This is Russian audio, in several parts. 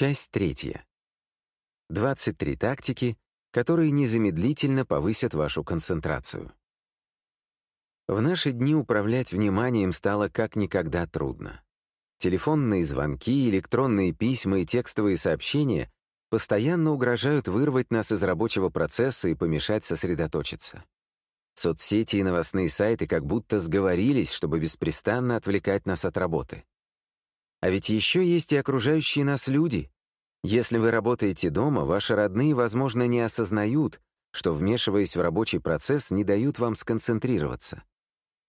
Часть третья. 23 тактики, которые незамедлительно повысят вашу концентрацию. В наши дни управлять вниманием стало как никогда трудно. Телефонные звонки, электронные письма и текстовые сообщения постоянно угрожают вырвать нас из рабочего процесса и помешать сосредоточиться. Соцсети и новостные сайты как будто сговорились, чтобы беспрестанно отвлекать нас от работы. А ведь еще есть и окружающие нас люди. Если вы работаете дома, ваши родные, возможно, не осознают, что, вмешиваясь в рабочий процесс, не дают вам сконцентрироваться.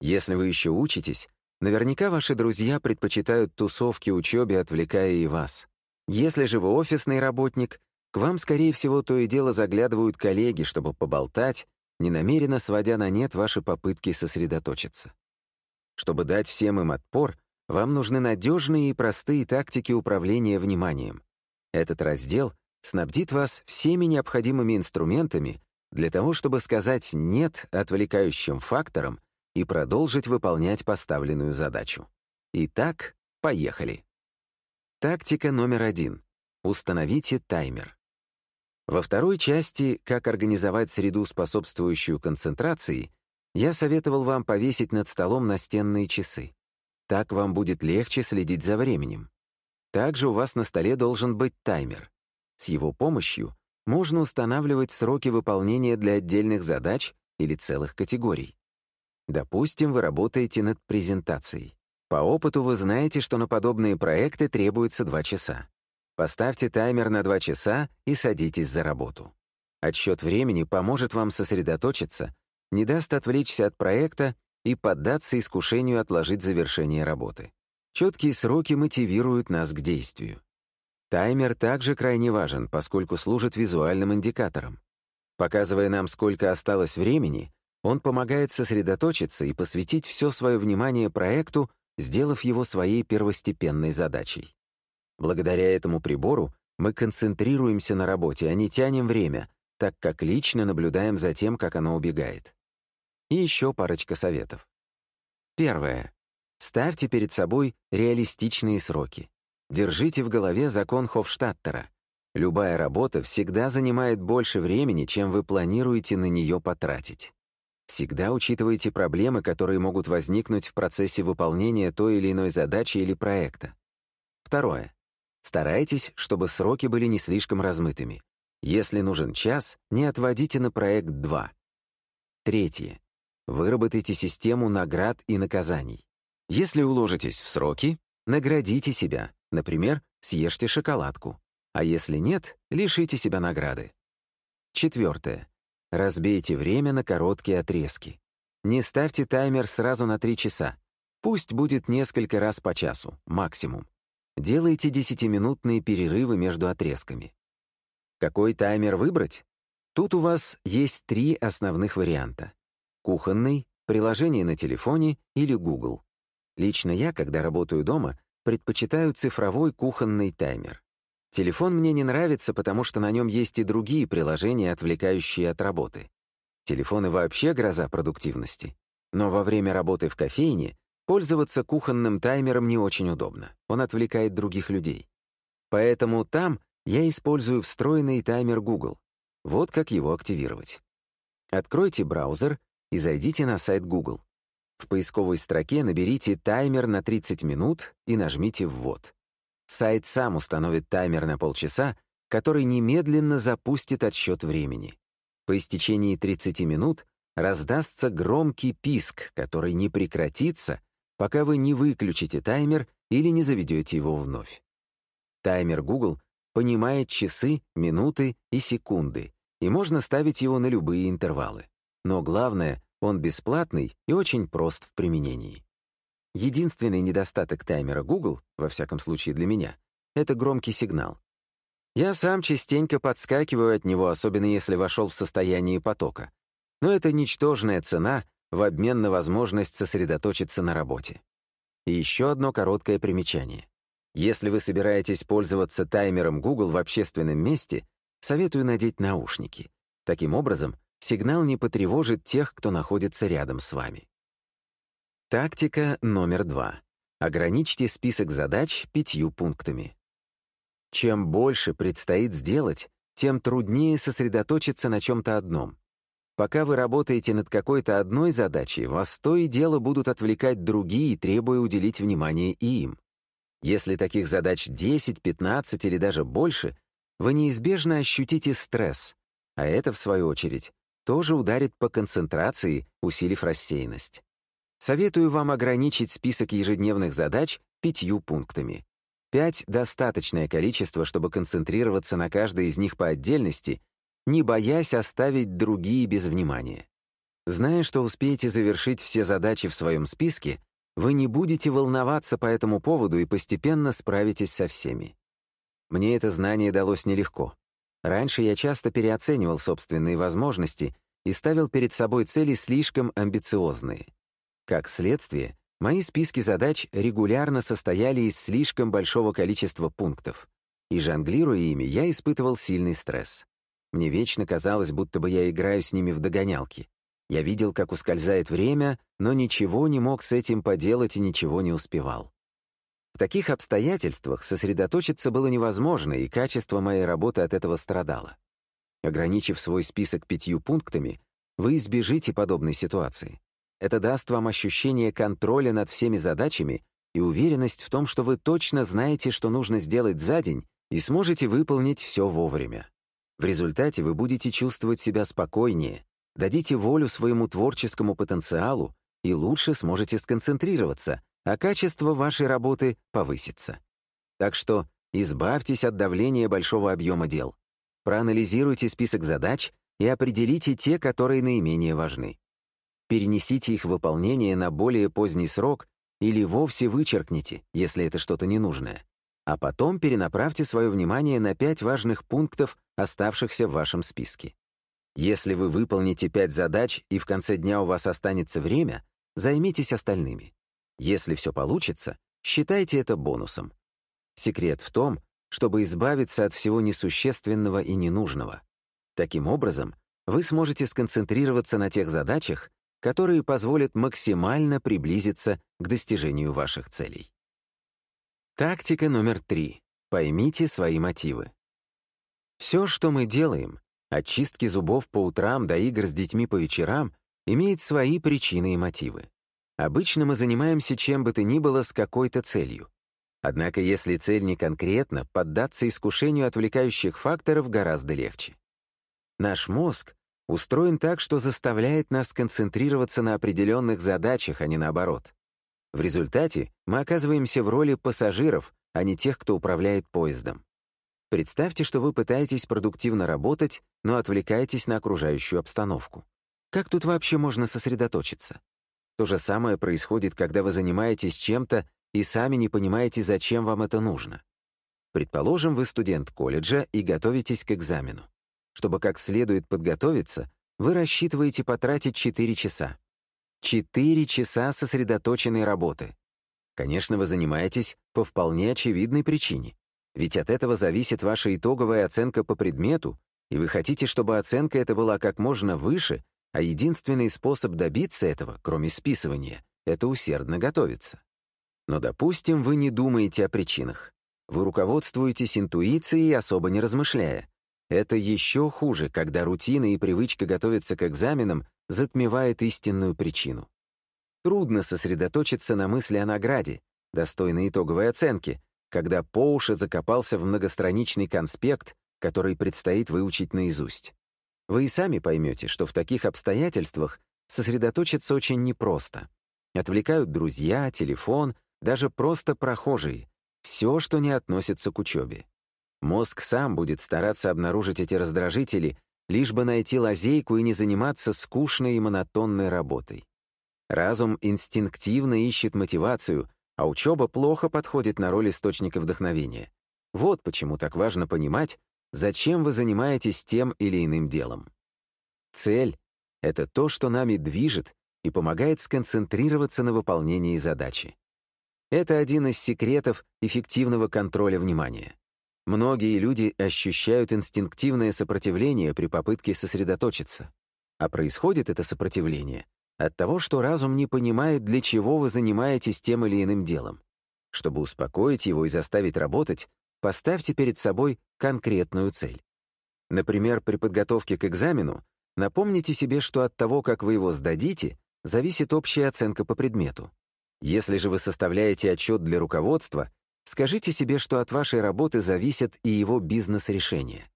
Если вы еще учитесь, наверняка ваши друзья предпочитают тусовки, учебе, отвлекая и вас. Если же вы офисный работник, к вам, скорее всего, то и дело заглядывают коллеги, чтобы поболтать, ненамеренно сводя на нет ваши попытки сосредоточиться. Чтобы дать всем им отпор, вам нужны надежные и простые тактики управления вниманием. Этот раздел снабдит вас всеми необходимыми инструментами для того, чтобы сказать «нет» отвлекающим факторам и продолжить выполнять поставленную задачу. Итак, поехали. Тактика номер один. Установите таймер. Во второй части «Как организовать среду, способствующую концентрации» я советовал вам повесить над столом настенные часы. Так вам будет легче следить за временем. Также у вас на столе должен быть таймер. С его помощью можно устанавливать сроки выполнения для отдельных задач или целых категорий. Допустим, вы работаете над презентацией. По опыту вы знаете, что на подобные проекты требуется 2 часа. Поставьте таймер на 2 часа и садитесь за работу. Отсчет времени поможет вам сосредоточиться, не даст отвлечься от проекта и поддаться искушению отложить завершение работы. Четкие сроки мотивируют нас к действию. Таймер также крайне важен, поскольку служит визуальным индикатором. Показывая нам, сколько осталось времени, он помогает сосредоточиться и посвятить все свое внимание проекту, сделав его своей первостепенной задачей. Благодаря этому прибору мы концентрируемся на работе, а не тянем время, так как лично наблюдаем за тем, как оно убегает. И еще парочка советов. Первое. Ставьте перед собой реалистичные сроки. Держите в голове закон Хофштаттера. Любая работа всегда занимает больше времени, чем вы планируете на нее потратить. Всегда учитывайте проблемы, которые могут возникнуть в процессе выполнения той или иной задачи или проекта. Второе. Старайтесь, чтобы сроки были не слишком размытыми. Если нужен час, не отводите на проект два. Третье. Выработайте систему наград и наказаний. Если уложитесь в сроки, наградите себя, например, съешьте шоколадку. А если нет, лишите себя награды. Четвертое. Разбейте время на короткие отрезки. Не ставьте таймер сразу на 3 часа. Пусть будет несколько раз по часу, максимум. Делайте 10-минутные перерывы между отрезками. Какой таймер выбрать? Тут у вас есть три основных варианта кухонный, приложение на телефоне или Google. Лично я, когда работаю дома, предпочитаю цифровой кухонный таймер. Телефон мне не нравится, потому что на нем есть и другие приложения, отвлекающие от работы. Телефоны вообще гроза продуктивности. Но во время работы в кофейне пользоваться кухонным таймером не очень удобно. Он отвлекает других людей. Поэтому там я использую встроенный таймер Google. Вот как его активировать. Откройте браузер и зайдите на сайт Google. В поисковой строке наберите «таймер на 30 минут» и нажмите «Ввод». Сайт сам установит таймер на полчаса, который немедленно запустит отсчет времени. По истечении 30 минут раздастся громкий писк, который не прекратится, пока вы не выключите таймер или не заведете его вновь. Таймер Google понимает часы, минуты и секунды, и можно ставить его на любые интервалы. Но главное, он бесплатный и очень прост в применении. Единственный недостаток таймера Google, во всяком случае для меня, это громкий сигнал. Я сам частенько подскакиваю от него, особенно если вошел в состояние потока. Но это ничтожная цена в обмен на возможность сосредоточиться на работе. И еще одно короткое примечание. Если вы собираетесь пользоваться таймером Google в общественном месте, советую надеть наушники. Таким образом, Сигнал не потревожит тех, кто находится рядом с вами. Тактика номер два. Ограничьте список задач пятью пунктами. Чем больше предстоит сделать, тем труднее сосредоточиться на чем-то одном. Пока вы работаете над какой-то одной задачей, вас то и дело будут отвлекать другие, требуя уделить внимание и им. Если таких задач 10, 15 или даже больше, вы неизбежно ощутите стресс, а это, в свою очередь, тоже ударит по концентрации, усилив рассеянность. Советую вам ограничить список ежедневных задач пятью пунктами. Пять — достаточное количество, чтобы концентрироваться на каждой из них по отдельности, не боясь оставить другие без внимания. Зная, что успеете завершить все задачи в своем списке, вы не будете волноваться по этому поводу и постепенно справитесь со всеми. Мне это знание далось нелегко. Раньше я часто переоценивал собственные возможности и ставил перед собой цели слишком амбициозные. Как следствие, мои списки задач регулярно состояли из слишком большого количества пунктов, и жонглируя ими, я испытывал сильный стресс. Мне вечно казалось, будто бы я играю с ними в догонялки. Я видел, как ускользает время, но ничего не мог с этим поделать и ничего не успевал. В таких обстоятельствах сосредоточиться было невозможно, и качество моей работы от этого страдало. Ограничив свой список пятью пунктами, вы избежите подобной ситуации. Это даст вам ощущение контроля над всеми задачами и уверенность в том, что вы точно знаете, что нужно сделать за день, и сможете выполнить все вовремя. В результате вы будете чувствовать себя спокойнее, дадите волю своему творческому потенциалу и лучше сможете сконцентрироваться, а качество вашей работы повысится. Так что избавьтесь от давления большого объема дел. Проанализируйте список задач и определите те, которые наименее важны. Перенесите их выполнение на более поздний срок или вовсе вычеркните, если это что-то ненужное. А потом перенаправьте свое внимание на пять важных пунктов, оставшихся в вашем списке. Если вы выполните пять задач и в конце дня у вас останется время, займитесь остальными. Если все получится, считайте это бонусом. Секрет в том, чтобы избавиться от всего несущественного и ненужного. Таким образом, вы сможете сконцентрироваться на тех задачах, которые позволят максимально приблизиться к достижению ваших целей. Тактика номер три. Поймите свои мотивы. Все, что мы делаем, от чистки зубов по утрам до игр с детьми по вечерам, имеет свои причины и мотивы. Обычно мы занимаемся чем бы то ни было с какой-то целью. Однако если цель не конкретна, поддаться искушению отвлекающих факторов гораздо легче. Наш мозг устроен так, что заставляет нас концентрироваться на определенных задачах, а не наоборот. В результате мы оказываемся в роли пассажиров, а не тех, кто управляет поездом. Представьте, что вы пытаетесь продуктивно работать, но отвлекаетесь на окружающую обстановку. Как тут вообще можно сосредоточиться? То же самое происходит, когда вы занимаетесь чем-то и сами не понимаете, зачем вам это нужно. Предположим, вы студент колледжа и готовитесь к экзамену. Чтобы как следует подготовиться, вы рассчитываете потратить 4 часа. 4 часа сосредоточенной работы. Конечно, вы занимаетесь по вполне очевидной причине. Ведь от этого зависит ваша итоговая оценка по предмету, и вы хотите, чтобы оценка эта была как можно выше, а единственный способ добиться этого, кроме списывания, это усердно готовиться. Но, допустим, вы не думаете о причинах. Вы руководствуетесь интуицией, особо не размышляя. Это еще хуже, когда рутина и привычка готовиться к экзаменам затмевает истинную причину. Трудно сосредоточиться на мысли о награде, достойной итоговой оценки, когда по уши закопался в многостраничный конспект, который предстоит выучить наизусть. Вы и сами поймете, что в таких обстоятельствах сосредоточиться очень непросто. Отвлекают друзья, телефон, даже просто прохожие. Все, что не относится к учебе. Мозг сам будет стараться обнаружить эти раздражители, лишь бы найти лазейку и не заниматься скучной и монотонной работой. Разум инстинктивно ищет мотивацию, а учеба плохо подходит на роль источника вдохновения. Вот почему так важно понимать, зачем вы занимаетесь тем или иным делом. Цель — это то, что нами движет и помогает сконцентрироваться на выполнении задачи. Это один из секретов эффективного контроля внимания. Многие люди ощущают инстинктивное сопротивление при попытке сосредоточиться. А происходит это сопротивление от того, что разум не понимает, для чего вы занимаетесь тем или иным делом. Чтобы успокоить его и заставить работать, поставьте перед собой конкретную цель. Например, при подготовке к экзамену напомните себе, что от того, как вы его сдадите, зависит общая оценка по предмету. Если же вы составляете отчет для руководства, скажите себе, что от вашей работы зависят и его бизнес-решения.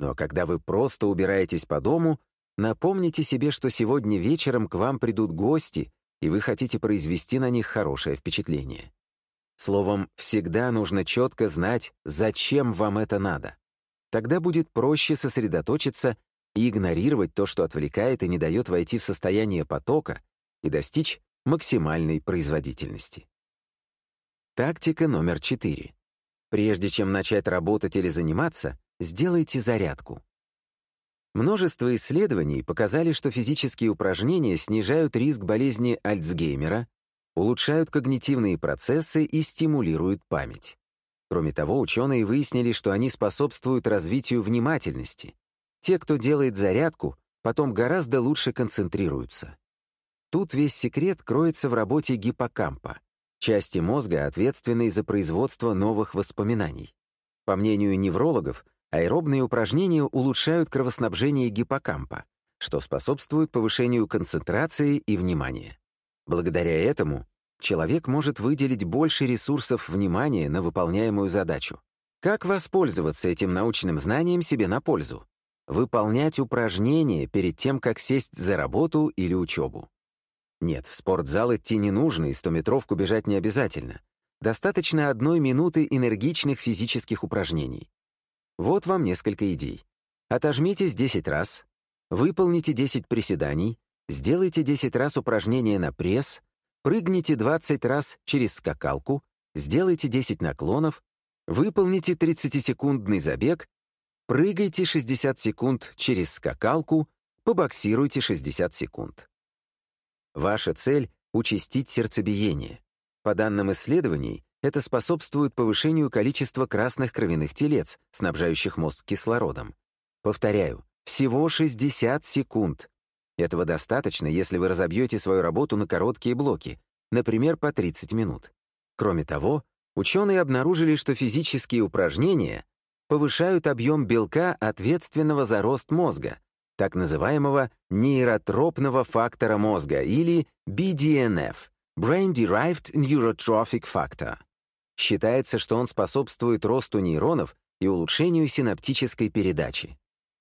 Но когда вы просто убираетесь по дому, напомните себе, что сегодня вечером к вам придут гости, и вы хотите произвести на них хорошее впечатление. Словом, всегда нужно четко знать, зачем вам это надо. Тогда будет проще сосредоточиться и игнорировать то, что отвлекает и не дает войти в состояние потока и достичь максимальной производительности. Тактика номер четыре. Прежде чем начать работать или заниматься, сделайте зарядку. Множество исследований показали, что физические упражнения снижают риск болезни Альцгеймера, улучшают когнитивные процессы и стимулируют память. Кроме того, ученые выяснили, что они способствуют развитию внимательности. Те, кто делает зарядку, потом гораздо лучше концентрируются. Тут весь секрет кроется в работе гиппокампа, части мозга, ответственной за производство новых воспоминаний. По мнению неврологов, аэробные упражнения улучшают кровоснабжение гиппокампа, что способствует повышению концентрации и внимания. Благодаря этому человек может выделить больше ресурсов внимания на выполняемую задачу. Как воспользоваться этим научным знанием себе на пользу? Выполнять упражнения перед тем, как сесть за работу или учебу. Нет, в спортзал идти не нужно и стометровку бежать не обязательно. Достаточно одной минуты энергичных физических упражнений. Вот вам несколько идей. Отожмитесь 10 раз, выполните 10 приседаний, сделайте 10 раз упражнение на пресс, прыгните 20 раз через скакалку, сделайте 10 наклонов, выполните 30-секундный забег, прыгайте 60 секунд через скакалку, побоксируйте 60 секунд. Ваша цель — участить сердцебиение. По данным исследований, это способствует повышению количества красных кровяных телец, снабжающих мозг кислородом. Повторяю, всего 60 секунд. Этого достаточно, если вы разобьете свою работу на короткие блоки, например, по 30 минут. Кроме того, ученые обнаружили, что физические упражнения повышают объем белка, ответственного за рост мозга, так называемого нейротропного фактора мозга или BDNF — Brain Derived Neurotrophic Factor. Считается, что он способствует росту нейронов и улучшению синаптической передачи.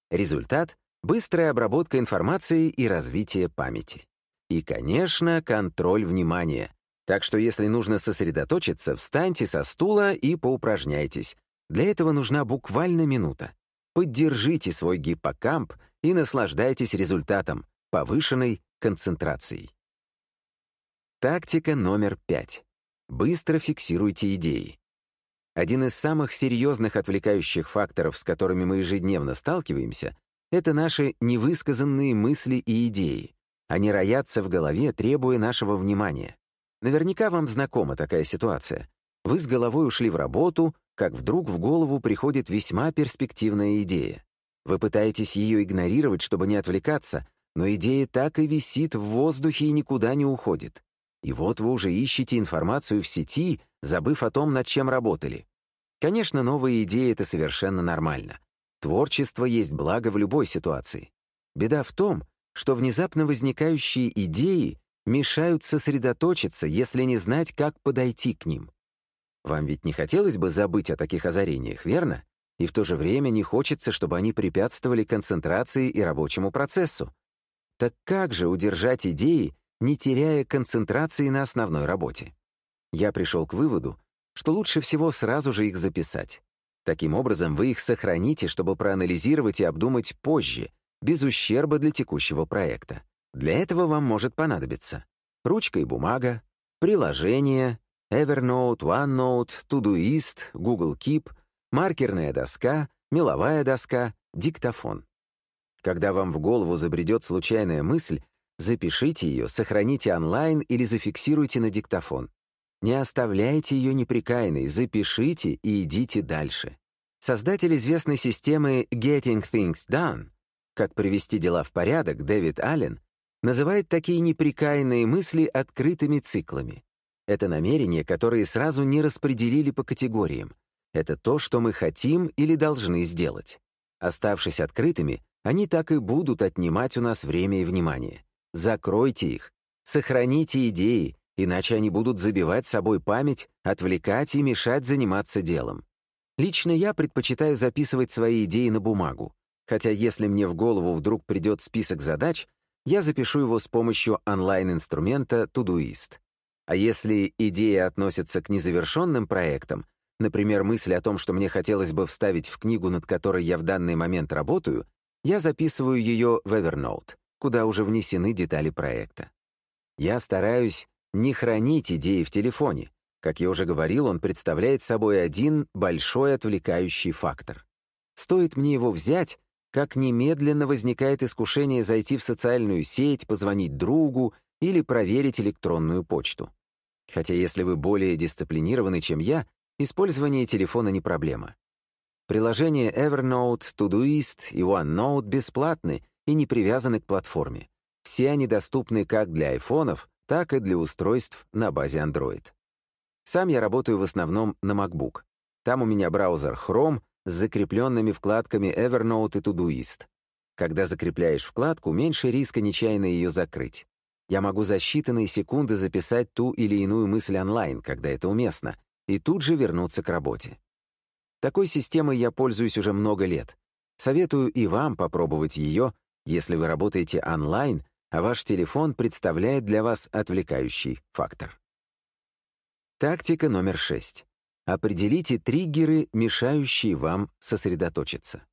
Результат — быстрая обработка информации и развитие памяти. И, конечно, контроль внимания. Так что если нужно сосредоточиться, встаньте со стула и поупражняйтесь. Для этого нужна буквально минута. Поддержите свой гиппокамп и наслаждайтесь результатом — повышенной концентрацией. Тактика номер пять. Быстро фиксируйте идеи. Один из самых серьезных отвлекающих факторов, с которыми мы ежедневно сталкиваемся, это наши невысказанные мысли и идеи. Они роятся в голове, требуя нашего внимания. Наверняка вам знакома такая ситуация. Вы с головой ушли в работу, как вдруг в голову приходит весьма перспективная идея. Вы пытаетесь ее игнорировать, чтобы не отвлекаться, но идея так и висит в воздухе и никуда не уходит. И вот вы уже ищете информацию в сети, забыв о том, над чем работали. Конечно, новые идеи — это совершенно нормально. Творчество есть благо в любой ситуации. Беда в том, что внезапно возникающие идеи мешают сосредоточиться, если не знать, как подойти к ним. Вам ведь не хотелось бы забыть о таких озарениях, верно? И в то же время не хочется, чтобы они препятствовали концентрации и рабочему процессу. Так как же удержать идеи, не теряя концентрации на основной работе. Я пришел к выводу, что лучше всего сразу же их записать. Таким образом, вы их сохраните, чтобы проанализировать и обдумать позже, без ущерба для текущего проекта. Для этого вам может понадобиться ручка и бумага, приложение, Evernote, OneNote, Todoist, Google Keep, маркерная доска, меловая доска, диктофон. Когда вам в голову забредет случайная мысль, Запишите ее, сохраните онлайн или зафиксируйте на диктофон. Не оставляйте ее неприкаянной, запишите и идите дальше. Создатель известной системы Getting Things Done, как привести дела в порядок, Дэвид Аллен, называет такие неприкаянные мысли открытыми циклами. Это намерения, которые сразу не распределили по категориям. — это то, что мы хотим или должны сделать. Оставшись открытыми, они так и будут отнимать у нас время и внимание. Закройте их, сохраните идеи, иначе они будут забивать собой память, отвлекать и мешать заниматься делом. Лично я предпочитаю записывать свои идеи на бумагу, хотя если мне в голову вдруг придет список задач, я запишу его с помощью онлайн-инструмента Todoist. А если идея относится к незавершенным проектам, например, мысль о том, что мне хотелось бы вставить в книгу, над которой я в данный момент работаю, я записываю ее в Evernote, куда уже внесены детали проекта. Я стараюсь не хранить идеи в телефоне. Как я уже говорил, он представляет собой один большой отвлекающий фактор. Стоит мне его взять, как немедленно возникает искушение зайти в социальную сеть, позвонить другу или проверить электронную почту. Хотя если вы более дисциплинированы, чем я, использование телефона не проблема. Приложения Evernote, Todoist и OneNote бесплатны и не привязаны к платформе. Все они доступны как для айфонов, так и для устройств на базе Android. Сам я работаю в основном на MacBook. Там у меня браузер Chrome с закрепленными вкладками Evernote и Todoist. Когда закрепляешь вкладку, меньше риска нечаянно ее закрыть. Я могу за считанные секунды записать ту или иную мысль онлайн, когда это уместно, и тут же вернуться к работе. Такой системой я пользуюсь уже много лет. Советую и вам попробовать ее, если вы работаете онлайн, а ваш телефон представляет для вас отвлекающий фактор. Тактика номер шесть. Определите триггеры, мешающие вам сосредоточиться.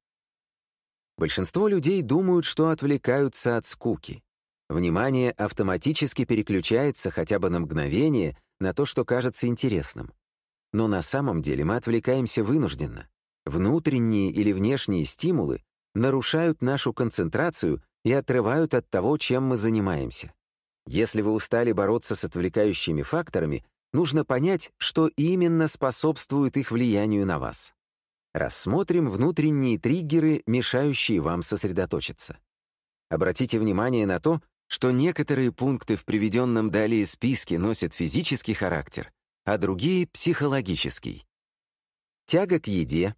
Большинство людей думают, что отвлекаются от скуки. Внимание автоматически переключается хотя бы на мгновение на то, что кажется интересным. Но на самом деле мы отвлекаемся вынужденно. Внутренние или внешние стимулы нарушают нашу концентрацию и отрывают от того, чем мы занимаемся. Если вы устали бороться с отвлекающими факторами, нужно понять, что именно способствует их влиянию на вас. Рассмотрим внутренние триггеры, мешающие вам сосредоточиться. Обратите внимание на то, что некоторые пункты в приведенном далее списке носят физический характер, а другие — психологический. Тяга к еде,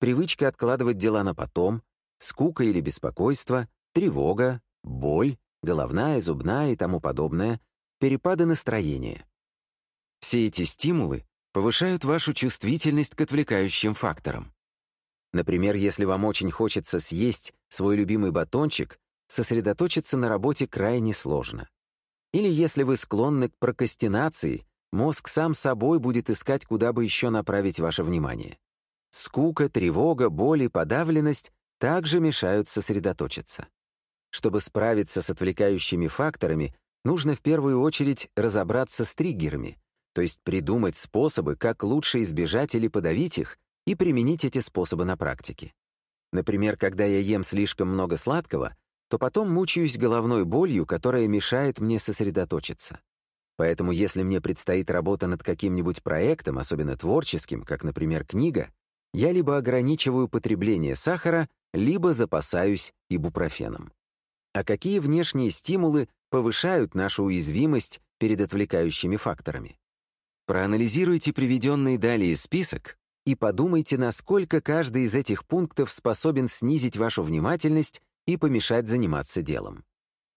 привычка откладывать дела на потом, скука или беспокойство, тревога, боль, головная, зубная и тому подобное, перепады настроения. Все эти стимулы повышают вашу чувствительность к отвлекающим факторам. Например, если вам очень хочется съесть свой любимый батончик, сосредоточиться на работе крайне сложно. Или если вы склонны к прокрастинации, мозг сам собой будет искать, куда бы еще направить ваше внимание. Скука, тревога, боль и подавленность также мешают сосредоточиться. Чтобы справиться с отвлекающими факторами, нужно в первую очередь разобраться с триггерами, то есть придумать способы, как лучше избежать или подавить их, и применить эти способы на практике. Например, когда я ем слишком много сладкого, то потом мучаюсь головной болью, которая мешает мне сосредоточиться. Поэтому если мне предстоит работа над каким-нибудь проектом, особенно творческим, как, например, книга, я либо ограничиваю потребление сахара, либо запасаюсь ибупрофеном. А какие внешние стимулы повышают нашу уязвимость перед отвлекающими факторами? Проанализируйте приведенный далее список и подумайте, насколько каждый из этих пунктов способен снизить вашу внимательность и помешать заниматься делом.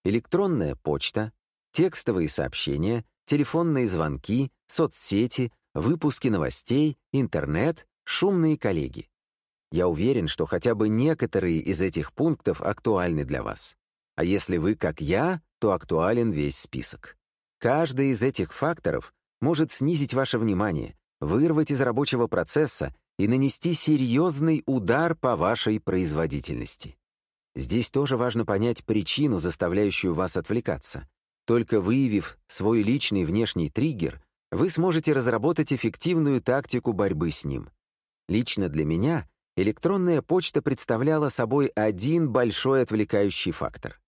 Электронная почта, текстовые сообщения, телефонные звонки, соцсети, выпуски новостей, интернет, шумные коллеги. Я уверен, что хотя бы некоторые из этих пунктов актуальны для вас. А если вы, как я, то актуален весь список. Каждый из этих факторов может снизить ваше внимание, вырвать из рабочего процесса и нанести серьезный удар по вашей производительности. Здесь тоже важно понять причину, заставляющую вас отвлекаться. Только выявив свой личный внешний триггер, вы сможете разработать эффективную тактику борьбы с ним. Лично для меня электронная почта представляла собой один большой отвлекающий фактор.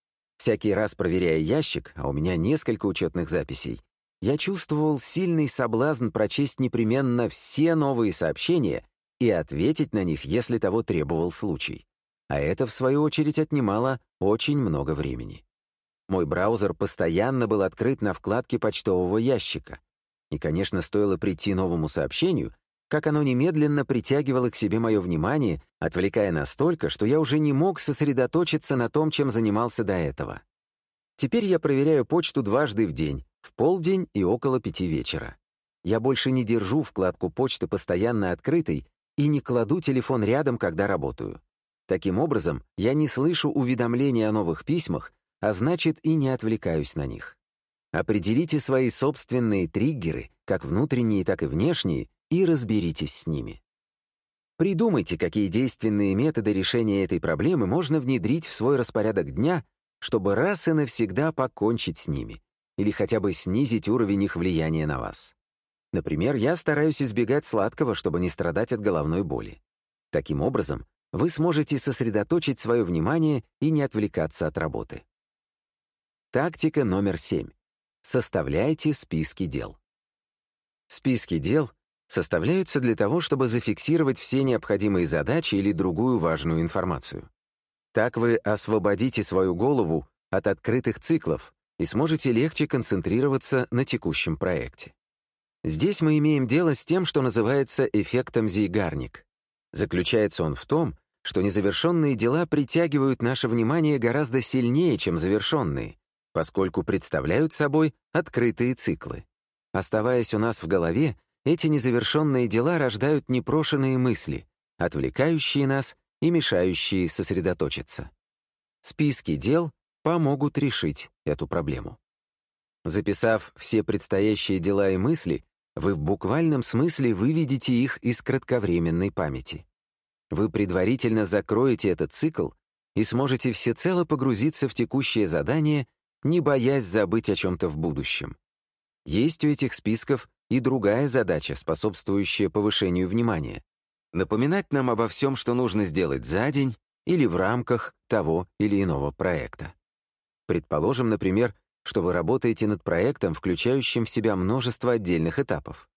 Всякий раз проверяя ящик, а у меня несколько учетных записей, я чувствовал сильный соблазн прочесть непременно все новые сообщения и ответить на них, если того требовал случай а это, в свою очередь, отнимало очень много времени. Мой браузер постоянно был открыт на вкладке почтового ящика. И, конечно, стоило прийти новому сообщению, как оно немедленно притягивало к себе мое внимание, отвлекая настолько, что я уже не мог сосредоточиться на том, чем занимался до этого. Теперь я проверяю почту дважды в день, в полдень и около пяти вечера. Я больше не держу вкладку почты постоянно открытой и не кладу телефон рядом, когда работаю. Таким образом, я не слышу уведомления о новых письмах, а значит и не отвлекаюсь на них. Определите свои собственные триггеры, как внутренние, так и внешние, и разберитесь с ними. Придумайте, какие действенные методы решения этой проблемы можно внедрить в свой распорядок дня, чтобы раз и навсегда покончить с ними, или хотя бы снизить уровень их влияния на вас. Например, я стараюсь избегать сладкого, чтобы не страдать от головной боли. Таким образом, вы сможете сосредоточить свое внимание и не отвлекаться от работы. Тактика номер семь. Составляйте списки дел. Списки дел составляются для того, чтобы зафиксировать все необходимые задачи или другую важную информацию. Так вы освободите свою голову от открытых циклов и сможете легче концентрироваться на текущем проекте. Здесь мы имеем дело с тем, что называется эффектом Зейгарник. Заключается он в том, что незавершенные дела притягивают наше внимание гораздо сильнее, чем завершенные, поскольку представляют собой открытые циклы. Оставаясь у нас в голове, эти незавершенные дела рождают непрошенные мысли, отвлекающие нас и мешающие сосредоточиться. Списки дел помогут решить эту проблему. Записав все предстоящие дела и мысли, вы в буквальном смысле выведете их из кратковременной памяти. Вы предварительно закроете этот цикл и сможете всецело погрузиться в текущее задание не боясь забыть о чем-то в будущем. Есть у этих списков и другая задача, способствующая повышению внимания. Напоминать нам обо всем, что нужно сделать за день или в рамках того или иного проекта. Предположим, например, что вы работаете над проектом, включающим в себя множество отдельных этапов.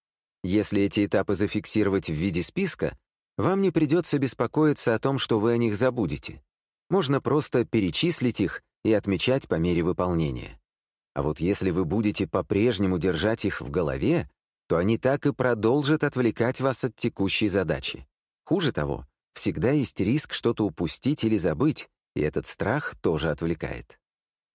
Если эти этапы зафиксировать в виде списка, вам не придется беспокоиться о том, что вы о них забудете. Можно просто перечислить их и отмечать по мере выполнения. А вот если вы будете по-прежнему держать их в голове, то они так и продолжат отвлекать вас от текущей задачи. Хуже того, всегда есть риск что-то упустить или забыть, и этот страх тоже отвлекает.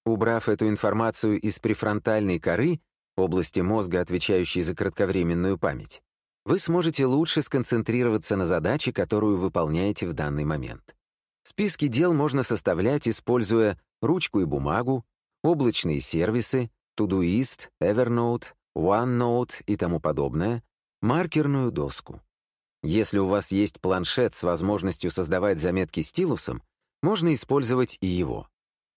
Убрав эту информацию из префронтальной коры, области мозга, отвечающей за кратковременную память, вы сможете лучше сконцентрироваться на задаче, которую выполняете в данный момент. Списки дел можно составлять, используя ручку и бумагу, облачные сервисы, Todoist, Evernote, OneNote и тому подобное, маркерную доску. Если у вас есть планшет с возможностью создавать заметки стилусом, можно использовать и его.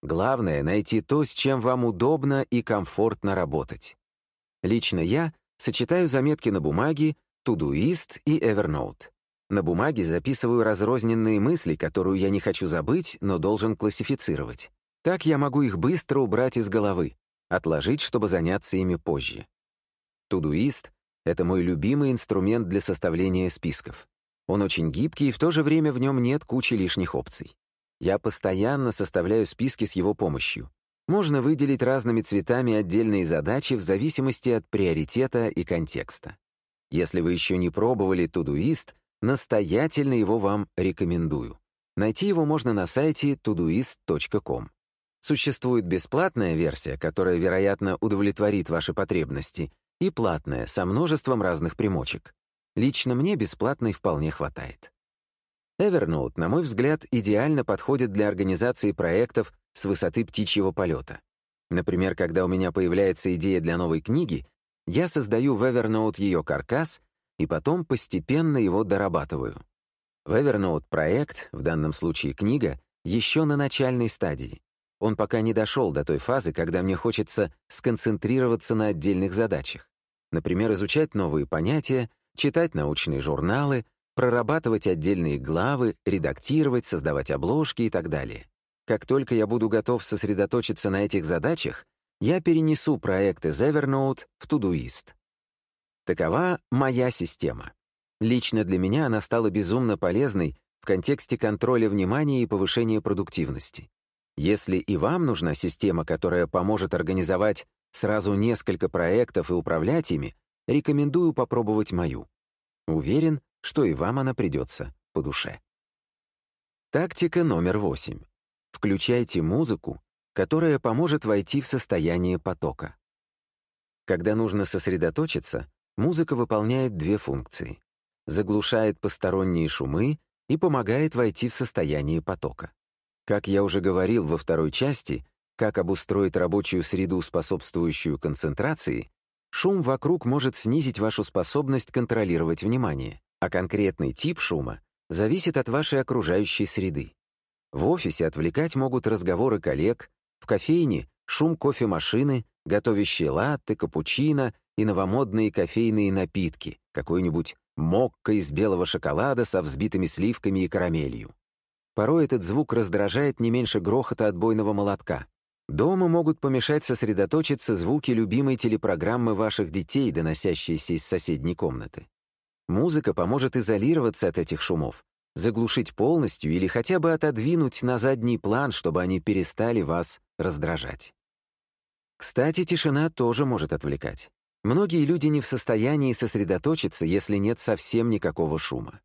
Главное — найти то, с чем вам удобно и комфортно работать. Лично я сочетаю заметки на бумаге, Todoist и Evernote. На бумаге записываю разрозненные мысли, которую я не хочу забыть, но должен классифицировать. Так я могу их быстро убрать из головы, отложить, чтобы заняться ими позже. Тудуист — это мой любимый инструмент для составления списков. Он очень гибкий, и в то же время в нем нет кучи лишних опций. Я постоянно составляю списки с его помощью. Можно выделить разными цветами отдельные задачи в зависимости от приоритета и контекста. Если вы еще не пробовали Тудуист, настоятельно его вам рекомендую. Найти его можно на сайте todoist.com. Существует бесплатная версия, которая, вероятно, удовлетворит ваши потребности, и платная, со множеством разных примочек. Лично мне бесплатной вполне хватает. Evernote, на мой взгляд, идеально подходит для организации проектов с высоты птичьего полета. Например, когда у меня появляется идея для новой книги, я создаю в Evernote ее каркас и потом постепенно его дорабатываю. В Evernote проект, в данном случае книга, еще на начальной стадии. Он пока не дошел до той фазы, когда мне хочется сконцентрироваться на отдельных задачах. Например, изучать новые понятия, читать научные журналы, прорабатывать отдельные главы, редактировать, создавать обложки и так далее. Как только я буду готов сосредоточиться на этих задачах, я перенесу проект из Evernote в Todoist. Такова моя система. Лично для меня она стала безумно полезной в контексте контроля внимания и повышения продуктивности. Если и вам нужна система, которая поможет организовать сразу несколько проектов и управлять ими, рекомендую попробовать мою. Уверен, что и вам она придется по душе. Тактика номер восемь. Включайте музыку, которая поможет войти в состояние потока. Когда нужно сосредоточиться, музыка выполняет две функции. Заглушает посторонние шумы и помогает войти в состояние потока. Как я уже говорил во второй части, как обустроить рабочую среду, способствующую концентрации, шум вокруг может снизить вашу способность контролировать внимание, а конкретный тип шума зависит от вашей окружающей среды. В офисе отвлекать могут разговоры коллег, в кофейне — шум кофемашины, готовящие латте, капучино и новомодные кофейные напитки, какой-нибудь мокко из белого шоколада со взбитыми сливками и карамелью. Порой этот звук раздражает не меньше грохота отбойного молотка. Дома могут помешать сосредоточиться звуки любимой телепрограммы ваших детей, доносящиеся из соседней комнаты. Музыка поможет изолироваться от этих шумов, заглушить полностью или хотя бы отодвинуть на задний план, чтобы они перестали вас раздражать. Кстати, тишина тоже может отвлекать. Многие люди не в состоянии сосредоточиться, если нет совсем никакого шума.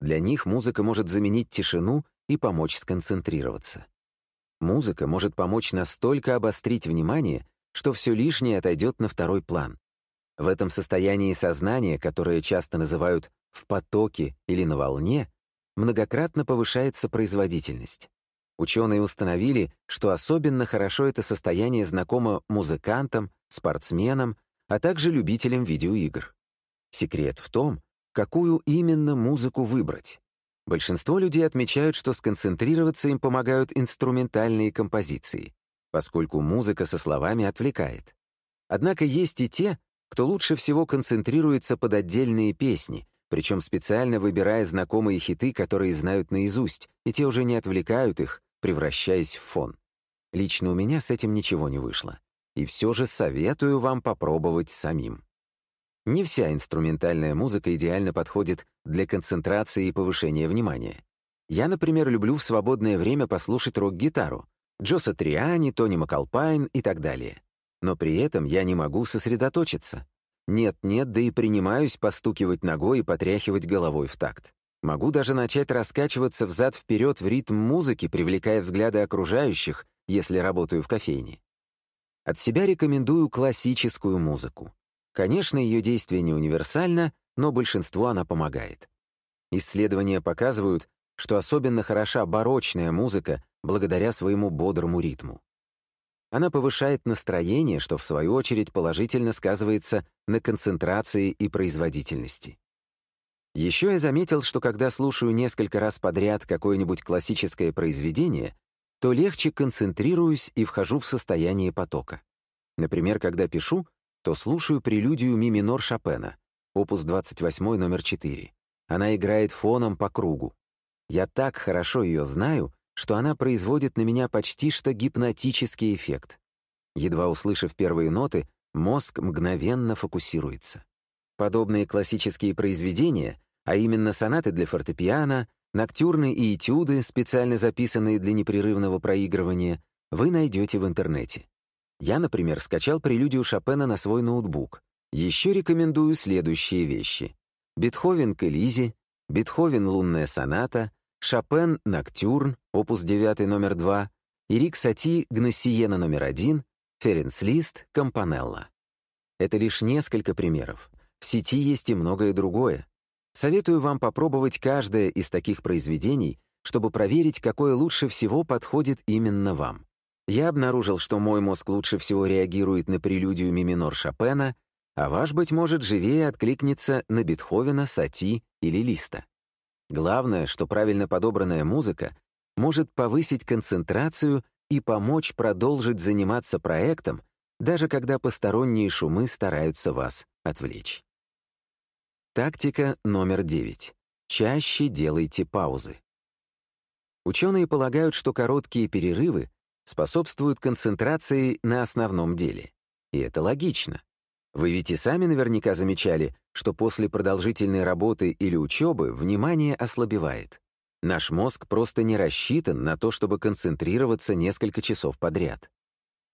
Для них музыка может заменить тишину и помочь сконцентрироваться. Музыка может помочь настолько обострить внимание, что все лишнее отойдет на второй план. В этом состоянии сознания, которое часто называют «в потоке» или «на волне», многократно повышается производительность. Ученые установили, что особенно хорошо это состояние знакомо музыкантам, спортсменам, а также любителям видеоигр. Секрет в том, какую именно музыку выбрать. Большинство людей отмечают, что сконцентрироваться им помогают инструментальные композиции, поскольку музыка со словами отвлекает. Однако есть и те, кто лучше всего концентрируется под отдельные песни, причем специально выбирая знакомые хиты, которые знают наизусть, и те уже не отвлекают их, превращаясь в фон. Лично у меня с этим ничего не вышло. И все же советую вам попробовать самим. Не вся инструментальная музыка идеально подходит для концентрации и повышения внимания. Я, например, люблю в свободное время послушать рок-гитару, Джоса Триани, Тони Макалпайн и так далее. Но при этом я не могу сосредоточиться. Нет-нет, да и принимаюсь постукивать ногой и потряхивать головой в такт. Могу даже начать раскачиваться взад-вперед в ритм музыки, привлекая взгляды окружающих, если работаю в кофейне. От себя рекомендую классическую музыку. Конечно, ее действие не универсально, но большинству она помогает. Исследования показывают, что особенно хороша барочная музыка благодаря своему бодрому ритму. Она повышает настроение, что в свою очередь положительно сказывается на концентрации и производительности. Еще я заметил, что когда слушаю несколько раз подряд какое-нибудь классическое произведение, то легче концентрируюсь и вхожу в состояние потока. Например, когда пишу, то слушаю прелюдию ми минор Шопена, опус 28 номер 4. Она играет фоном по кругу. Я так хорошо ее знаю, что она производит на меня почти что гипнотический эффект. Едва услышав первые ноты, мозг мгновенно фокусируется. Подобные классические произведения, а именно сонаты для фортепиано, ноктюрны и этюды, специально записанные для непрерывного проигрывания, вы найдете в интернете. Я, например, скачал прелюдию Шопена на свой ноутбук. Еще рекомендую следующие вещи. Бетховен к Элизе, Бетховен «Лунная соната», Шопен «Ноктюрн», опус 9 номер 2, Ирик Сати «Гносиена» номер 1, Ференс Лист, Компанелла. Это лишь несколько примеров. В сети есть и многое другое. Советую вам попробовать каждое из таких произведений, чтобы проверить, какое лучше всего подходит именно вам. Я обнаружил, что мой мозг лучше всего реагирует на прелюдию ми минор Шопена, а ваш, быть может, живее откликнется на Бетховена, Сати или Листа. Главное, что правильно подобранная музыка может повысить концентрацию и помочь продолжить заниматься проектом, даже когда посторонние шумы стараются вас отвлечь. Тактика номер 9. Чаще делайте паузы. Ученые полагают, что короткие перерывы способствуют концентрации на основном деле. И это логично. Вы ведь и сами наверняка замечали, что после продолжительной работы или учебы внимание ослабевает. Наш мозг просто не рассчитан на то, чтобы концентрироваться несколько часов подряд.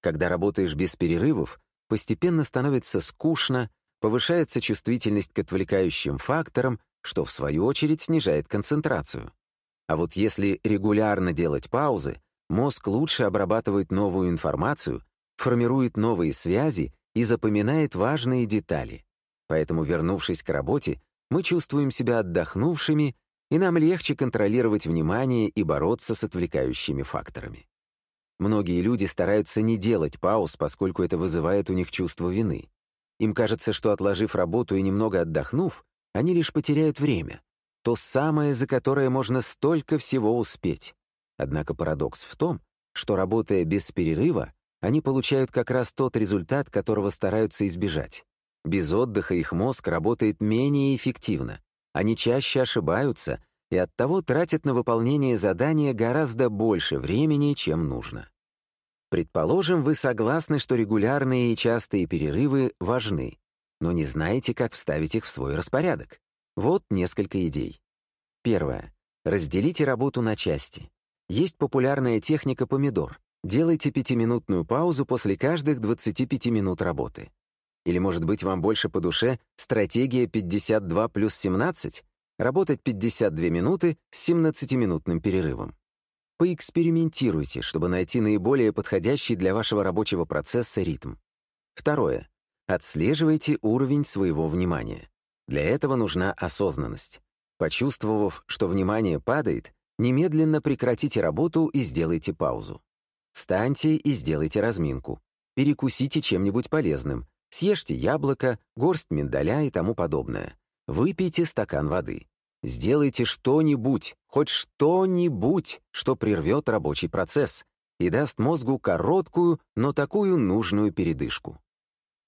Когда работаешь без перерывов, постепенно становится скучно, повышается чувствительность к отвлекающим факторам, что в свою очередь снижает концентрацию. А вот если регулярно делать паузы, мозг лучше обрабатывает новую информацию, формирует новые связи и запоминает важные детали. Поэтому, вернувшись к работе, мы чувствуем себя отдохнувшими, и нам легче контролировать внимание и бороться с отвлекающими факторами. Многие люди стараются не делать пауз, поскольку это вызывает у них чувство вины. Им кажется, что отложив работу и немного отдохнув, они лишь потеряют время. То самое, за которое можно столько всего успеть. Однако парадокс в том, что работая без перерыва, они получают как раз тот результат, которого стараются избежать. Без отдыха их мозг работает менее эффективно. Они чаще ошибаются и оттого тратят на выполнение задания гораздо больше времени, чем нужно. Предположим, вы согласны, что регулярные и частые перерывы важны, но не знаете, как вставить их в свой распорядок. Вот несколько идей. Первое. Разделите работу на части. Есть популярная техника помидор. Делайте пятиминутную паузу после каждых 25 минут работы. Или, может быть, вам больше по душе стратегия 52 плюс 17? Работать 52 минуты с 17-минутным перерывом. Поэкспериментируйте, чтобы найти наиболее подходящий для вашего рабочего процесса ритм. Второе. Отслеживайте уровень своего внимания. Для этого нужна осознанность. Почувствовав, что внимание падает, немедленно прекратите работу и сделайте паузу. Встаньте и сделайте разминку. Перекусите чем-нибудь полезным. Съешьте яблоко, горсть миндаля и тому подобное. Выпейте стакан воды. Сделайте что-нибудь, хоть что-нибудь, что прервет рабочий процесс и даст мозгу короткую, но такую нужную передышку.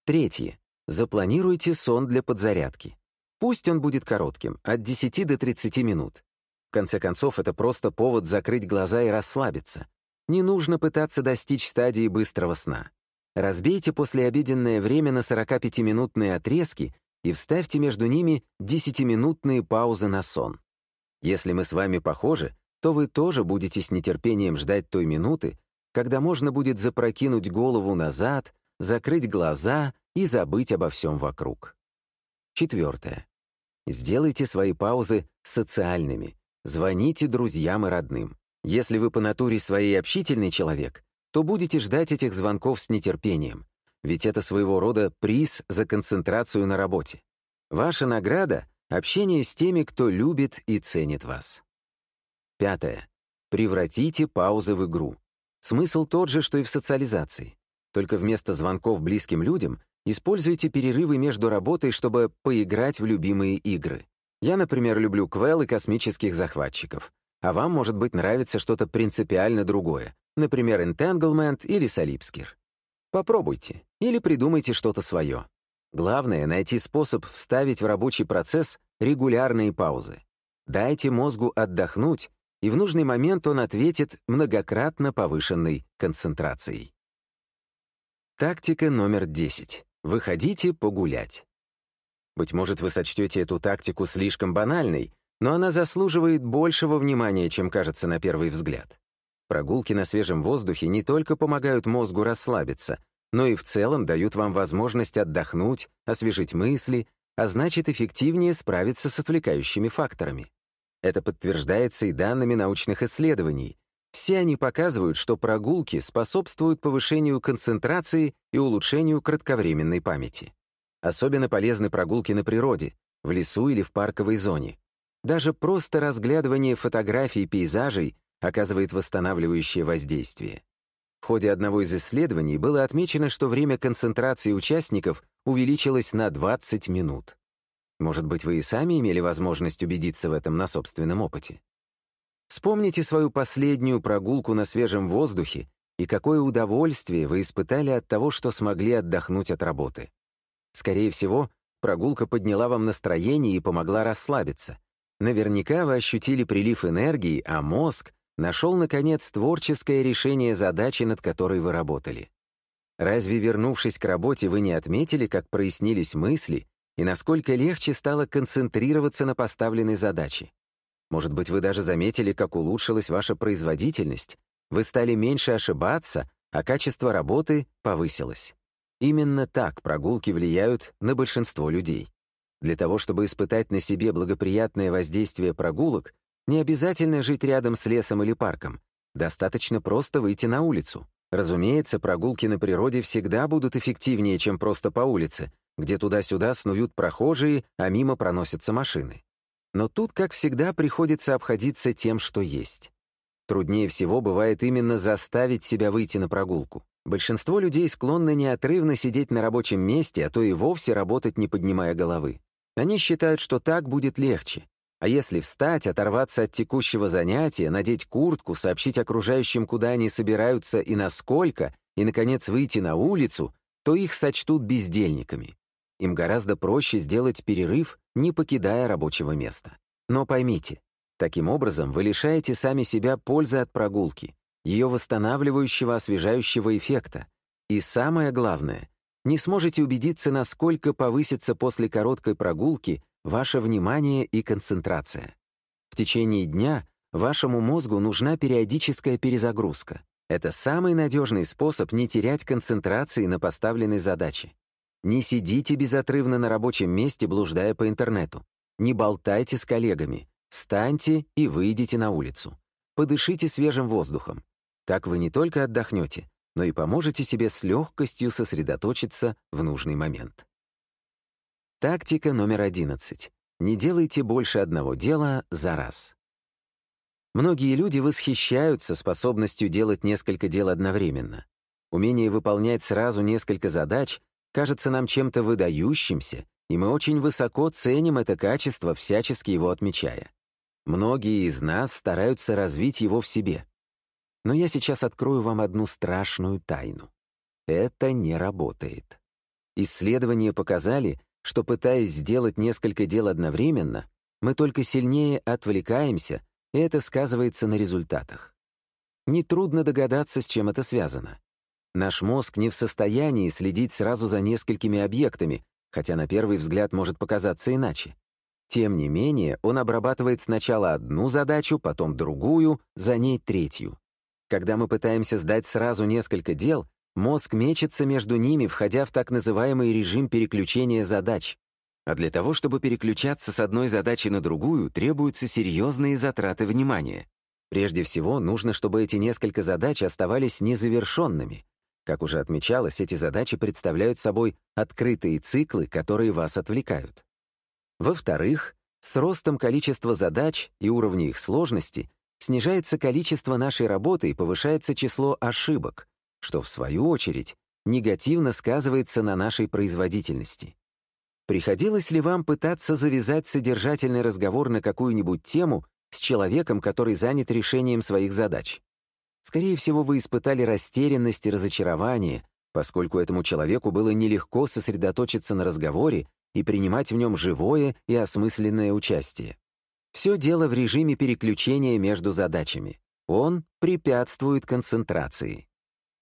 Третье. Запланируйте сон для подзарядки. Пусть он будет коротким, от 10 до 30 минут. В конце концов, это просто повод закрыть глаза и расслабиться. Не нужно пытаться достичь стадии быстрого сна. Разбейте послеобеденное время на 45-минутные отрезки и вставьте между ними 10-минутные паузы на сон. Если мы с вами похожи, то вы тоже будете с нетерпением ждать той минуты, когда можно будет запрокинуть голову назад, закрыть глаза и забыть обо всем вокруг. Четвертое. Сделайте свои паузы социальными. Звоните друзьям и родным. Если вы по натуре своей общительный человек, то будете ждать этих звонков с нетерпением ведь это своего рода приз за концентрацию на работе. Ваша награда — общение с теми, кто любит и ценит вас. Пятое. Превратите паузы в игру. Смысл тот же, что и в социализации. Только вместо звонков близким людям используйте перерывы между работой, чтобы поиграть в любимые игры. Я, например, люблю Квел и космических захватчиков. А вам, может быть, нравится что-то принципиально другое, например, Entanglement или Солипскир. Попробуйте или придумайте что-то свое. Главное — найти способ вставить в рабочий процесс регулярные паузы. Дайте мозгу отдохнуть, и в нужный момент он ответит многократно повышенной концентрацией. Тактика номер 10. Выходите погулять. Быть может, вы сочтете эту тактику слишком банальной, но она заслуживает большего внимания, чем кажется на первый взгляд. Прогулки на свежем воздухе не только помогают мозгу расслабиться, но и в целом дают вам возможность отдохнуть, освежить мысли, а значит эффективнее справиться с отвлекающими факторами. Это подтверждается и данными научных исследований. Все они показывают, что прогулки способствуют повышению концентрации и улучшению кратковременной памяти. Особенно полезны прогулки на природе, в лесу или в парковой зоне. Даже просто разглядывание фотографий пейзажей оказывает восстанавливающее воздействие. В ходе одного из исследований было отмечено, что время концентрации участников увеличилось на 20 минут. Может быть, вы и сами имели возможность убедиться в этом на собственном опыте. Вспомните свою последнюю прогулку на свежем воздухе и какое удовольствие вы испытали от того, что смогли отдохнуть от работы. Скорее всего, прогулка подняла вам настроение и помогла расслабиться. Наверняка вы ощутили прилив энергии, а мозг нашел, наконец, творческое решение задачи, над которой вы работали. Разве, вернувшись к работе, вы не отметили, как прояснились мысли и насколько легче стало концентрироваться на поставленной задаче? Может быть, вы даже заметили, как улучшилась ваша производительность, вы стали меньше ошибаться, а качество работы повысилось. Именно так прогулки влияют на большинство людей. Для того, чтобы испытать на себе благоприятное воздействие прогулок, не обязательно жить рядом с лесом или парком. Достаточно просто выйти на улицу. Разумеется, прогулки на природе всегда будут эффективнее, чем просто по улице, где туда-сюда снуют прохожие, а мимо проносятся машины. Но тут, как всегда, приходится обходиться тем, что есть. Труднее всего бывает именно заставить себя выйти на прогулку. Большинство людей склонны неотрывно сидеть на рабочем месте, а то и вовсе работать, не поднимая головы. Они считают, что так будет легче. А если встать, оторваться от текущего занятия, надеть куртку, сообщить окружающим, куда они собираются и насколько, и, наконец, выйти на улицу, то их сочтут бездельниками. Им гораздо проще сделать перерыв, не покидая рабочего места. Но поймите, таким образом вы лишаете сами себя пользы от прогулки, ее восстанавливающего освежающего эффекта. И самое главное, не сможете убедиться, насколько повысится после короткой прогулки ваше внимание и концентрация. В течение дня вашему мозгу нужна периодическая перезагрузка. Это самый надежный способ не терять концентрации на поставленной задаче. Не сидите безотрывно на рабочем месте, блуждая по интернету. Не болтайте с коллегами. Встаньте и выйдите на улицу. Подышите свежим воздухом. Так вы не только отдохнете, но и поможете себе с легкостью сосредоточиться в нужный момент. Тактика номер 11. Не делайте больше одного дела за раз. Многие люди восхищаются способностью делать несколько дел одновременно. Умение выполнять сразу несколько задач кажется нам чем-то выдающимся, и мы очень высоко ценим это качество, всячески его отмечая. Многие из нас стараются развить его в себе. Но я сейчас открою вам одну страшную тайну. Это не работает. Исследования показали, что пытаясь сделать несколько дел одновременно, мы только сильнее отвлекаемся, и это сказывается на результатах. Нетрудно догадаться, с чем это связано. Наш мозг не в состоянии следить сразу за несколькими объектами, хотя на первый взгляд может показаться иначе. Тем не менее, он обрабатывает сначала одну задачу, потом другую, за ней третью. Когда мы пытаемся сдать сразу несколько дел, мозг мечется между ними, входя в так называемый режим переключения задач. А для того, чтобы переключаться с одной задачи на другую, требуются серьезные затраты внимания. Прежде всего, нужно, чтобы эти несколько задач оставались незавершенными, как уже отмечалось, эти задачи представляют собой открытые циклы, которые вас отвлекают. Во-вторых, с ростом количества задач и уровня их сложности снижается количество нашей работы и повышается число ошибок, что, в свою очередь, негативно сказывается на нашей производительности. Приходилось ли вам пытаться завязать содержательный разговор на какую-нибудь тему с человеком, который занят решением своих задач? Скорее всего, вы испытали растерянность и разочарование, поскольку этому человеку было нелегко сосредоточиться на разговоре и принимать в нем живое и осмысленное участие. Все дело в режиме переключения между задачами. Он препятствует концентрации.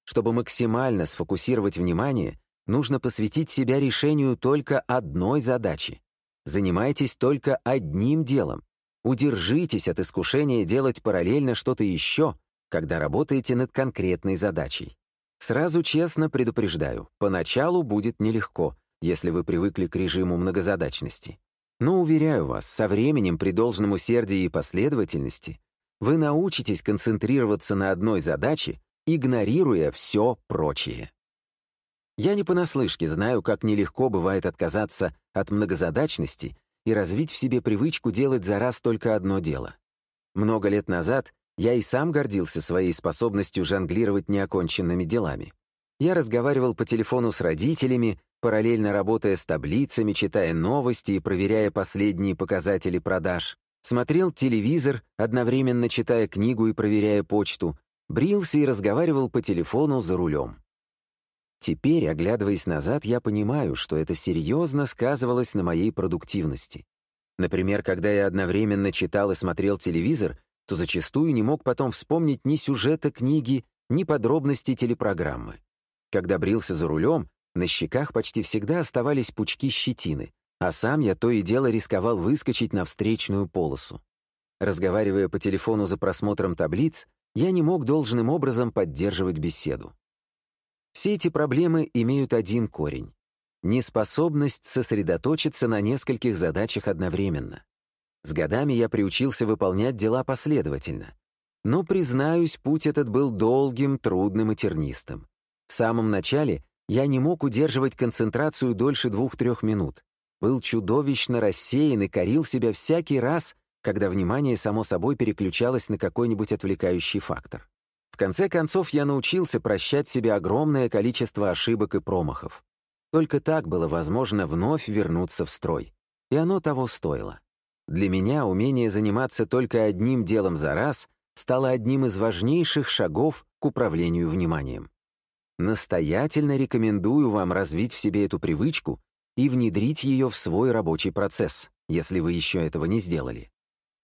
Чтобы максимально сфокусировать внимание, нужно посвятить себя решению только одной задачи. Занимайтесь только одним делом. Удержитесь от искушения делать параллельно что-то еще, когда работаете над конкретной задачей. Сразу честно предупреждаю, поначалу будет нелегко, если вы привыкли к режиму многозадачности. Но, уверяю вас, со временем при должном усердии и последовательности вы научитесь концентрироваться на одной задаче, игнорируя все прочее. Я не понаслышке знаю, как нелегко бывает отказаться от многозадачности и развить в себе привычку делать за раз только одно дело. Много лет назад я и сам гордился своей способностью жонглировать неоконченными делами. Я разговаривал по телефону с родителями, параллельно работая с таблицами, читая новости и проверяя последние показатели продаж, смотрел телевизор, одновременно читая книгу и проверяя почту, брился и разговаривал по телефону за рулем. Теперь, оглядываясь назад, я понимаю, что это серьезно сказывалось на моей продуктивности. Например, когда я одновременно читал и смотрел телевизор, то зачастую не мог потом вспомнить ни сюжета книги, ни подробностей телепрограммы. Когда брился за рулем, на щеках почти всегда оставались пучки щетины, а сам я то и дело рисковал выскочить на встречную полосу. Разговаривая по телефону за просмотром таблиц, я не мог должным образом поддерживать беседу. Все эти проблемы имеют один корень. неспособность сосредоточиться на нескольких задачах одновременно. С годами я приучился выполнять дела последовательно. Но, признаюсь, путь этот был долгим, трудным и тернистым. В самом начале я не мог удерживать концентрацию дольше двух-трех минут. Был чудовищно рассеян и корил себя всякий раз, когда внимание само собой переключалось на какой-нибудь отвлекающий фактор. В конце концов, я научился прощать себе огромное количество ошибок и промахов. Только так было возможно вновь вернуться в строй. И оно того стоило. Для меня умение заниматься только одним делом за раз стало одним из важнейших шагов к управлению вниманием. Настоятельно рекомендую вам развить в себе эту привычку и внедрить ее в свой рабочий процесс, если вы еще этого не сделали.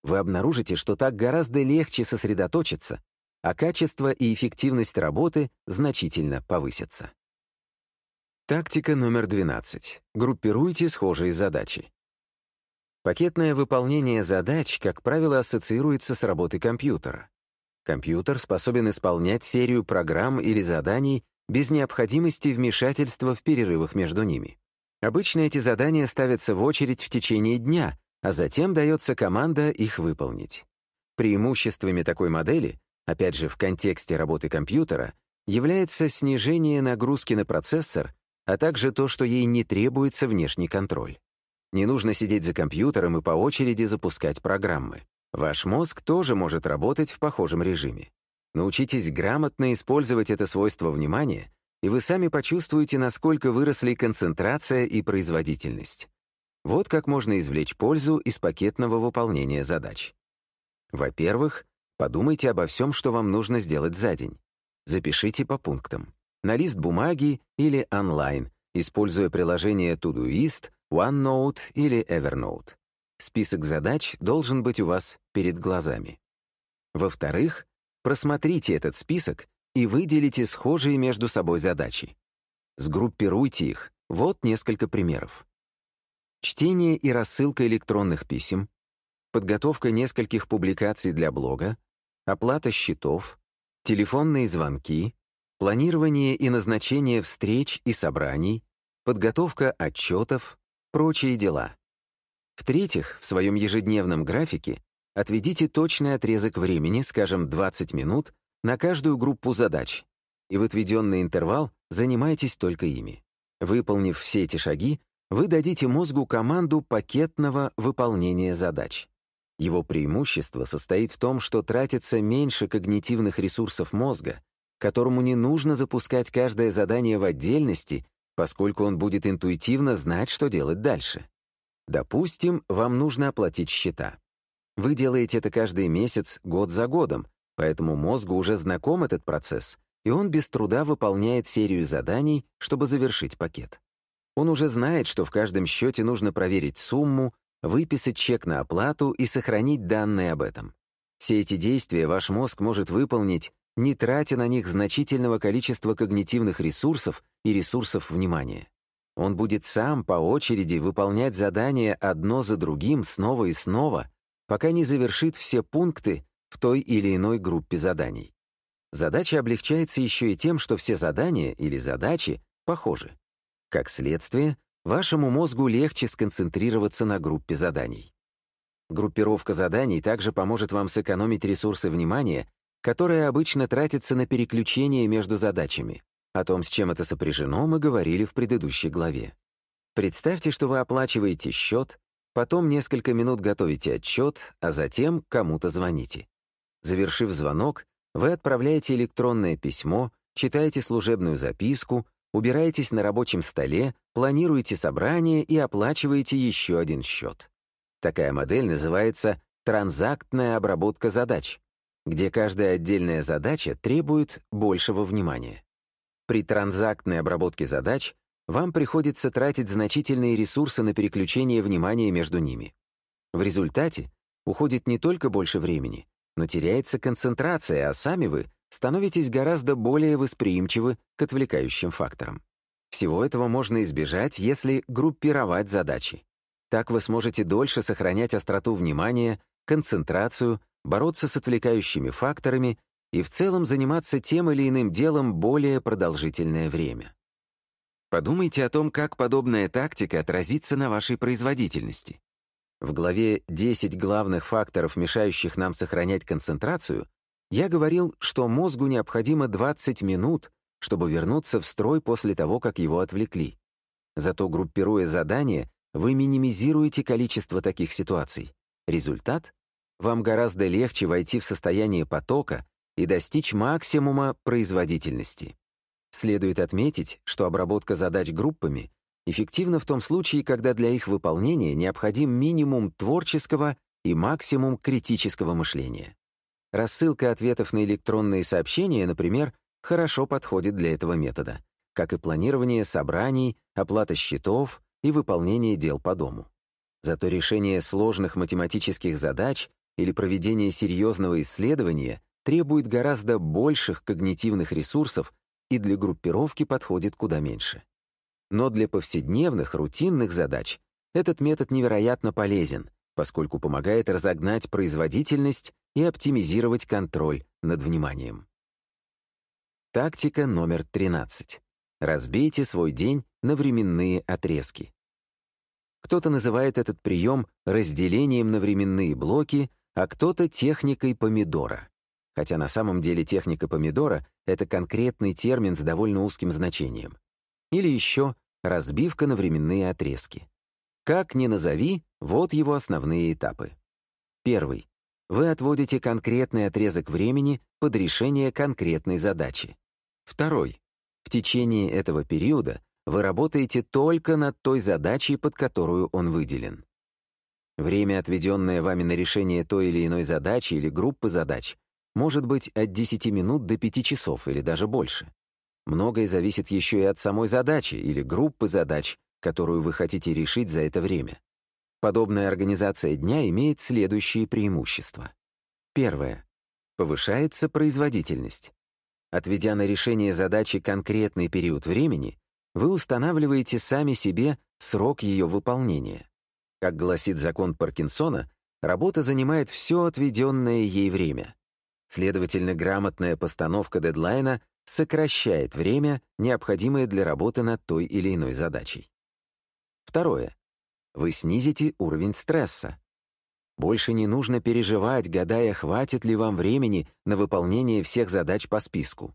Вы обнаружите, что так гораздо легче сосредоточиться, а качество и эффективность работы значительно повысятся. Тактика номер 12. Группируйте схожие задачи. Пакетное выполнение задач, как правило, ассоциируется с работой компьютера. Компьютер способен исполнять серию программ или заданий без необходимости вмешательства в перерывах между ними. Обычно эти задания ставятся в очередь в течение дня, а затем дается команда их выполнить. Преимуществами такой модели, опять же в контексте работы компьютера, является снижение нагрузки на процессор, а также то, что ей не требуется внешний контроль. Не нужно сидеть за компьютером и по очереди запускать программы. Ваш мозг тоже может работать в похожем режиме. Научитесь грамотно использовать это свойство внимания, и вы сами почувствуете, насколько выросли концентрация и производительность. Вот как можно извлечь пользу из пакетного выполнения задач. Во-первых, подумайте обо всем, что вам нужно сделать за день. Запишите по пунктам. На лист бумаги или онлайн, используя приложение Todoist, OneNote или Evernote. Список задач должен быть у вас перед глазами. Во-вторых, просмотрите этот список и выделите схожие между собой задачи. Сгруппируйте их. Вот несколько примеров. Чтение и рассылка электронных писем, подготовка нескольких публикаций для блога, оплата счетов, телефонные звонки, планирование и назначение встреч и собраний, подготовка отчетов, прочие дела. В-третьих, в своем ежедневном графике отведите точный отрезок времени, скажем, 20 минут, на каждую группу задач, и в отведенный интервал занимайтесь только ими. Выполнив все эти шаги, вы дадите мозгу команду пакетного выполнения задач. Его преимущество состоит в том, что тратится меньше когнитивных ресурсов мозга, которому не нужно запускать каждое задание в отдельности поскольку он будет интуитивно знать, что делать дальше. Допустим, вам нужно оплатить счета. Вы делаете это каждый месяц, год за годом, поэтому мозгу уже знаком этот процесс, и он без труда выполняет серию заданий, чтобы завершить пакет. Он уже знает, что в каждом счете нужно проверить сумму, выписать чек на оплату и сохранить данные об этом. Все эти действия ваш мозг может выполнить, не тратя на них значительного количества когнитивных ресурсов и ресурсов внимания. Он будет сам по очереди выполнять задания одно за другим снова и снова, пока не завершит все пункты в той или иной группе заданий. Задача облегчается еще и тем, что все задания или задачи похожи. Как следствие, вашему мозгу легче сконцентрироваться на группе заданий. Группировка заданий также поможет вам сэкономить ресурсы внимания которое обычно тратится на переключение между задачами. О том, с чем это сопряжено, мы говорили в предыдущей главе. Представьте, что вы оплачиваете счет, потом несколько минут готовите отчет, а затем кому-то звоните. Завершив звонок, вы отправляете электронное письмо, читаете служебную записку, убираетесь на рабочем столе, планируете собрание и оплачиваете еще один счет. Такая модель называется транзактная обработка задач где каждая отдельная задача требует большего внимания. При транзактной обработке задач вам приходится тратить значительные ресурсы на переключение внимания между ними. В результате уходит не только больше времени, но теряется концентрация, а сами вы становитесь гораздо более восприимчивы к отвлекающим факторам. Всего этого можно избежать, если группировать задачи. Так вы сможете дольше сохранять остроту внимания, концентрацию, бороться с отвлекающими факторами и в целом заниматься тем или иным делом более продолжительное время. Подумайте о том, как подобная тактика отразится на вашей производительности. В главе «10 главных факторов, мешающих нам сохранять концентрацию» я говорил, что мозгу необходимо 20 минут, чтобы вернуться в строй после того, как его отвлекли. Зато группируя задания, вы минимизируете количество таких ситуаций. Результат? Вам гораздо легче войти в состояние потока и достичь максимума производительности. Следует отметить, что обработка задач группами эффективна в том случае, когда для их выполнения необходим минимум творческого и максимум критического мышления. Рассылка ответов на электронные сообщения, например, хорошо подходит для этого метода, как и планирование собраний, оплата счетов и выполнение дел по дому. Зато решение сложных математических задач или проведение серьезного исследования требует гораздо больших когнитивных ресурсов и для группировки подходит куда меньше. Но для повседневных, рутинных задач этот метод невероятно полезен, поскольку помогает разогнать производительность и оптимизировать контроль над вниманием. Тактика номер 13. Разбейте свой день на временные отрезки. Кто-то называет этот прием разделением на временные блоки, а кто-то техникой помидора. Хотя на самом деле техника помидора — это конкретный термин с довольно узким значением. Или еще разбивка на временные отрезки. Как ни назови, вот его основные этапы. Первый. Вы отводите конкретный отрезок времени под решение конкретной задачи. Второй. В течение этого периода вы работаете только над той задачей, под которую он выделен. Время, отведенное вами на решение той или иной задачи или группы задач, может быть от 10 минут до 5 часов или даже больше. Многое зависит еще и от самой задачи или группы задач, которую вы хотите решить за это время. Подобная организация дня имеет следующие преимущества. Первое. Повышается производительность. Отведя на решение задачи конкретный период времени, вы устанавливаете сами себе срок ее выполнения. Как гласит закон Паркинсона, работа занимает все отведенное ей время. Следовательно, грамотная постановка дедлайна сокращает время, необходимое для работы над той или иной задачей. Второе. Вы снизите уровень стресса. Больше не нужно переживать, гадая, хватит ли вам времени на выполнение всех задач по списку.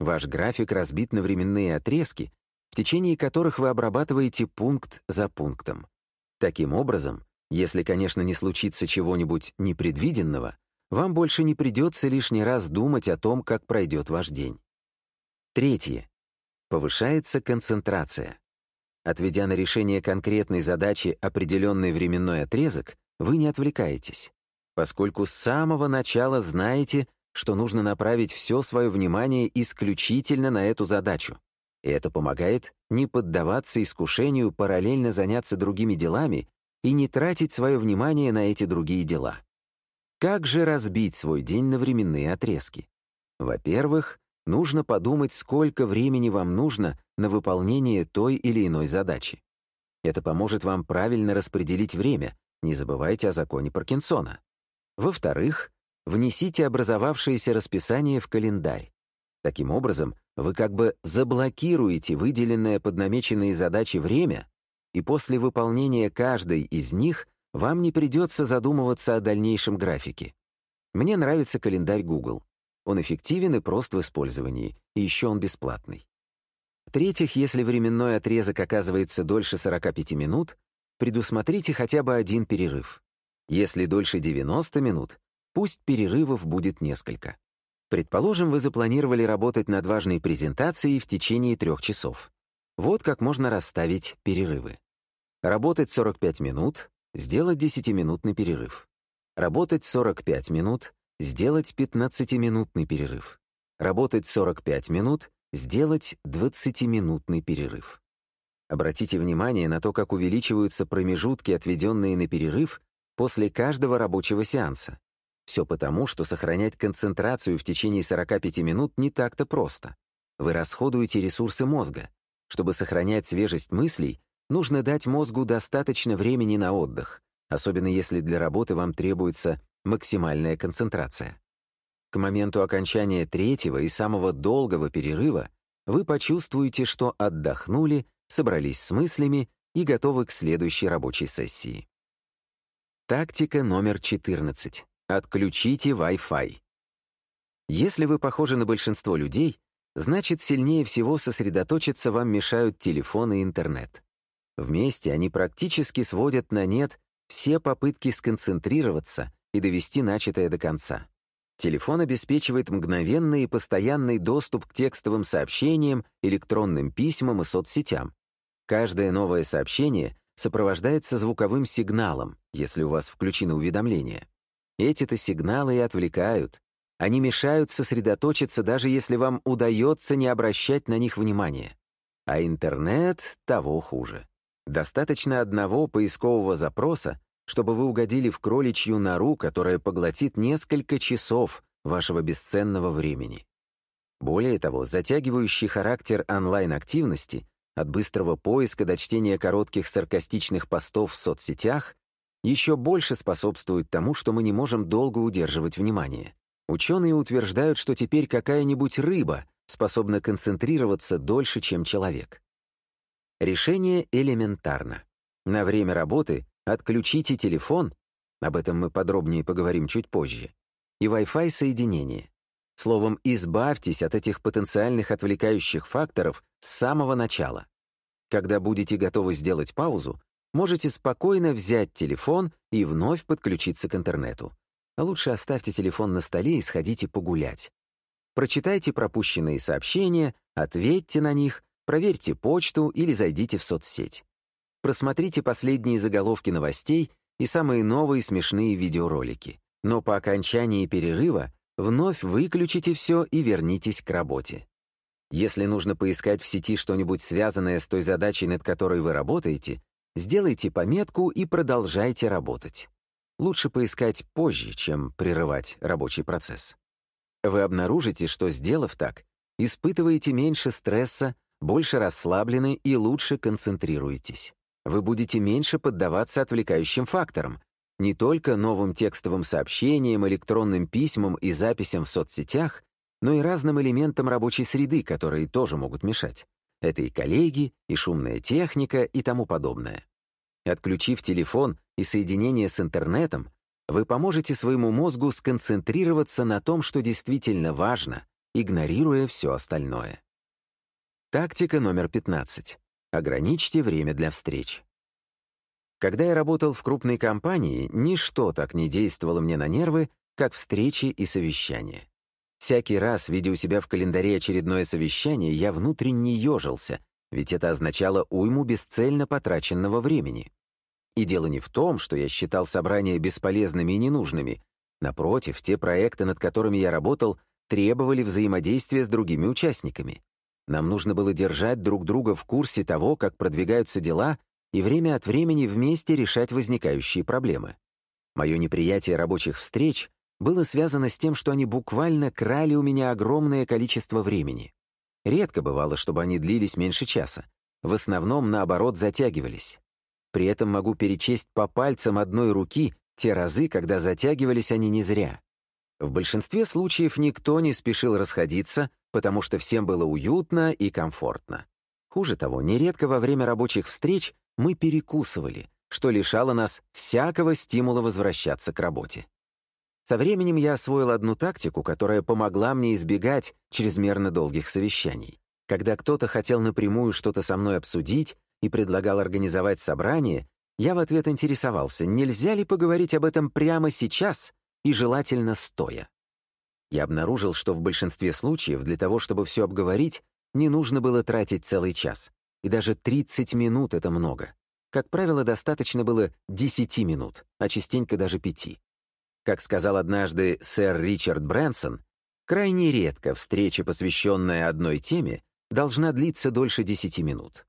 Ваш график разбит на временные отрезки, в течение которых вы обрабатываете пункт за пунктом. Таким образом, если, конечно, не случится чего-нибудь непредвиденного, вам больше не придется лишний раз думать о том, как пройдет ваш день. Третье. Повышается концентрация. Отведя на решение конкретной задачи определенный временной отрезок, вы не отвлекаетесь, поскольку с самого начала знаете, что нужно направить все свое внимание исключительно на эту задачу. И это помогает не поддаваться искушению параллельно заняться другими делами и не тратить свое внимание на эти другие дела. Как же разбить свой день на временные отрезки? Во-первых, нужно подумать, сколько времени вам нужно на выполнение той или иной задачи. Это поможет вам правильно распределить время, не забывайте о законе Паркинсона. Во-вторых, внесите образовавшееся расписание в календарь. Таким образом, вы как бы заблокируете выделенное под намеченные задачи время, и после выполнения каждой из них вам не придется задумываться о дальнейшем графике. Мне нравится календарь Google. Он эффективен и прост в использовании, и еще он бесплатный. В-третьих, если временной отрезок оказывается дольше 45 минут, предусмотрите хотя бы один перерыв. Если дольше 90 минут, пусть перерывов будет несколько. Предположим, вы запланировали работать над важной презентацией в течение трех часов. Вот как можно расставить перерывы. Работать 45 минут, сделать 10-минутный перерыв. Работать 45 минут, сделать 15-минутный перерыв. Работать 45 минут, сделать 20-минутный перерыв. Обратите внимание на то, как увеличиваются промежутки, отведенные на перерыв, после каждого рабочего сеанса. Все потому, что сохранять концентрацию в течение 45 минут не так-то просто. Вы расходуете ресурсы мозга. Чтобы сохранять свежесть мыслей, нужно дать мозгу достаточно времени на отдых, особенно если для работы вам требуется максимальная концентрация. К моменту окончания третьего и самого долгого перерыва вы почувствуете, что отдохнули собрались с мыслями и готовы к следующей рабочей сессии. Тактика номер 14. Отключите Wi-Fi. Если вы похожи на большинство людей, значит, сильнее всего сосредоточиться вам мешают телефон и интернет. Вместе они практически сводят на нет все попытки сконцентрироваться и довести начатое до конца. Телефон обеспечивает мгновенный и постоянный доступ к текстовым сообщениям, электронным письмам и соцсетям. Каждое новое сообщение сопровождается звуковым сигналом, если у вас включены уведомления. Эти-то сигналы и отвлекают. Они мешают сосредоточиться, даже если вам удается не обращать на них внимания. А интернет того хуже. Достаточно одного поискового запроса, чтобы вы угодили в кроличью нору, которая поглотит несколько часов вашего бесценного времени. Более того, затягивающий характер онлайн-активности от быстрого поиска до чтения коротких саркастичных постов в соцсетях еще больше способствует тому, что мы не можем долго удерживать внимание. Ученые утверждают, что теперь какая-нибудь рыба способна концентрироваться дольше, чем человек. Решение элементарно. На время работы отключите телефон, об этом мы подробнее поговорим чуть позже, и Wi-Fi соединение. Словом, избавьтесь от этих потенциальных отвлекающих факторов с самого начала. Когда будете готовы сделать паузу, можете спокойно взять телефон и вновь подключиться к интернету. Лучше оставьте телефон на столе и сходите погулять. Прочитайте пропущенные сообщения, ответьте на них, проверьте почту или зайдите в соцсеть. Просмотрите последние заголовки новостей и самые новые смешные видеоролики. Но по окончании перерыва вновь выключите все и вернитесь к работе. Если нужно поискать в сети что-нибудь связанное с той задачей, над которой вы работаете, сделайте пометку и продолжайте работать. Лучше поискать позже, чем прерывать рабочий процесс. Вы обнаружите, что, сделав так, испытываете меньше стресса, больше расслаблены и лучше концентрируетесь. Вы будете меньше поддаваться отвлекающим факторам, не только новым текстовым сообщениям, электронным письмам и записям в соцсетях, но и разным элементам рабочей среды, которые тоже могут мешать. Это и коллеги, и шумная техника, и тому подобное. Отключив телефон и соединение с интернетом, вы поможете своему мозгу сконцентрироваться на том, что действительно важно, игнорируя все остальное. Тактика номер 15. Ограничьте время для встреч. Когда я работал в крупной компании, ничто так не действовало мне на нервы, как встречи и совещания. Всякий раз, видя у себя в календаре очередное совещание, я внутренне ежился, ведь это означало уйму бесцельно потраченного времени. И дело не в том, что я считал собрания бесполезными и ненужными. Напротив, те проекты, над которыми я работал, требовали взаимодействия с другими участниками. Нам нужно было держать друг друга в курсе того, как продвигаются дела, и время от времени вместе решать возникающие проблемы. Мое неприятие рабочих встреч было связано с тем, что они буквально крали у меня огромное количество времени. Редко бывало, чтобы они длились меньше часа. В основном, наоборот, затягивались. При этом могу перечесть по пальцам одной руки те разы, когда затягивались они не зря. В большинстве случаев никто не спешил расходиться, потому что всем было уютно и комфортно. Хуже того, нередко во время рабочих встреч мы перекусывали, что лишало нас всякого стимула возвращаться к работе. Со временем я освоил одну тактику, которая помогла мне избегать чрезмерно долгих совещаний. Когда кто-то хотел напрямую что-то со мной обсудить и предлагал организовать собрание, я в ответ интересовался, нельзя ли поговорить об этом прямо сейчас и желательно стоя. Я обнаружил, что в большинстве случаев для того, чтобы все обговорить, не нужно было тратить целый час. И даже 30 минут — это много. Как правило, достаточно было 10 минут, а частенько даже 5. Как сказал однажды сэр Ричард Брэнсон, крайне редко встреча, посвященная одной теме, должна длиться дольше 10 минут.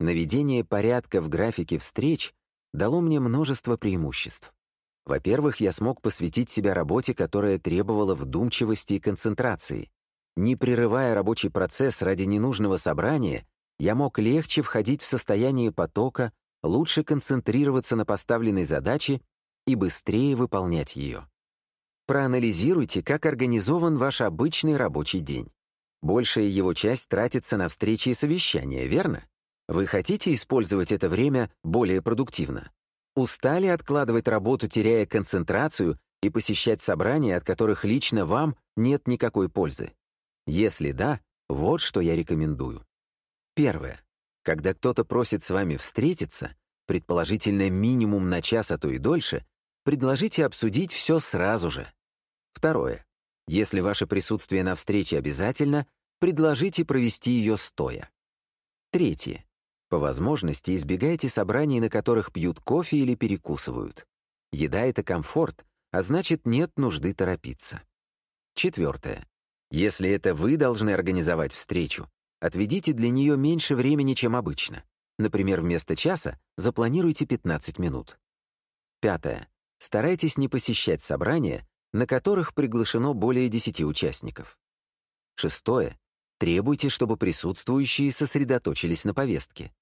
Наведение порядка в графике встреч дало мне множество преимуществ. Во-первых, я смог посвятить себя работе, которая требовала вдумчивости и концентрации. Не прерывая рабочий процесс ради ненужного собрания, я мог легче входить в состояние потока, лучше концентрироваться на поставленной задаче и быстрее выполнять ее. Проанализируйте, как организован ваш обычный рабочий день. Большая его часть тратится на встречи и совещания, верно? Вы хотите использовать это время более продуктивно? Устали откладывать работу, теряя концентрацию, и посещать собрания, от которых лично вам нет никакой пользы? Если да, вот что я рекомендую. Первое. Когда кто-то просит с вами встретиться, предположительно минимум на час, а то и дольше, предложите обсудить все сразу же. Второе. Если ваше присутствие на встрече обязательно, предложите провести ее стоя. Третье. По возможности избегайте собраний, на которых пьют кофе или перекусывают. Еда — это комфорт, а значит, нет нужды торопиться. Четвертое. Если это вы должны организовать встречу, отведите для нее меньше времени, чем обычно. Например, вместо часа запланируйте 15 минут. Пятое. Старайтесь не посещать собрания, на которых приглашено более 10 участников. Шестое. Требуйте, чтобы присутствующие сосредоточились на повестке.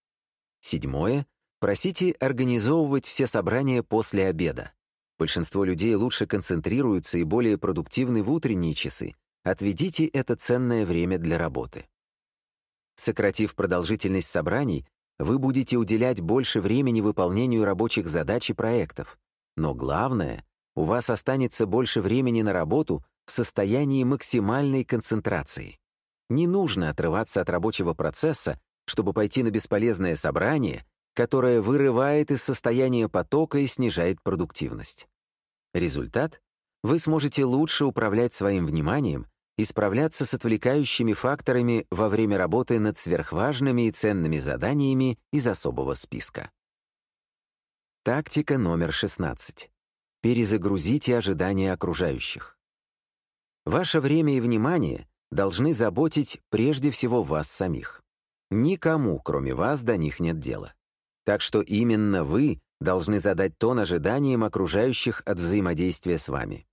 Седьмое. Просите организовывать все собрания после обеда. Большинство людей лучше концентрируются и более продуктивны в утренние часы. Отведите это ценное время для работы. Сократив продолжительность собраний, вы будете уделять больше времени выполнению рабочих задач и проектов. Но главное, у вас останется больше времени на работу в состоянии максимальной концентрации. Не нужно отрываться от рабочего процесса, чтобы пойти на бесполезное собрание, которое вырывает из состояния потока и снижает продуктивность. Результат — вы сможете лучше управлять своим вниманием и справляться с отвлекающими факторами во время работы над сверхважными и ценными заданиями из особого списка. Тактика номер 16. Перезагрузите ожидания окружающих. Ваше время и внимание должны заботить прежде всего вас самих. Никому, кроме вас, до них нет дела. Так что именно вы должны задать тон ожиданиям окружающих от взаимодействия с вами.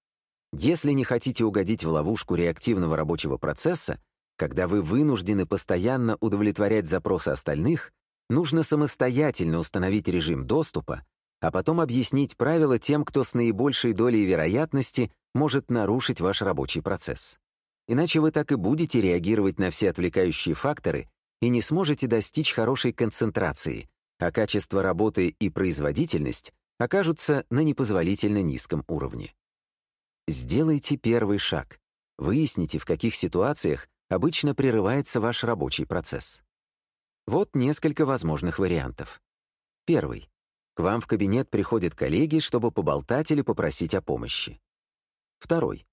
Если не хотите угодить в ловушку реактивного рабочего процесса, когда вы вынуждены постоянно удовлетворять запросы остальных, нужно самостоятельно установить режим доступа, а потом объяснить правила тем, кто с наибольшей долей вероятности может нарушить ваш рабочий процесс. Иначе вы так и будете реагировать на все отвлекающие факторы и не сможете достичь хорошей концентрации, а качество работы и производительность окажутся на непозволительно низком уровне. Сделайте первый шаг. Выясните, в каких ситуациях обычно прерывается ваш рабочий процесс. Вот несколько возможных вариантов. Первый. К вам в кабинет приходят коллеги, чтобы поболтать или попросить о помощи. Второй.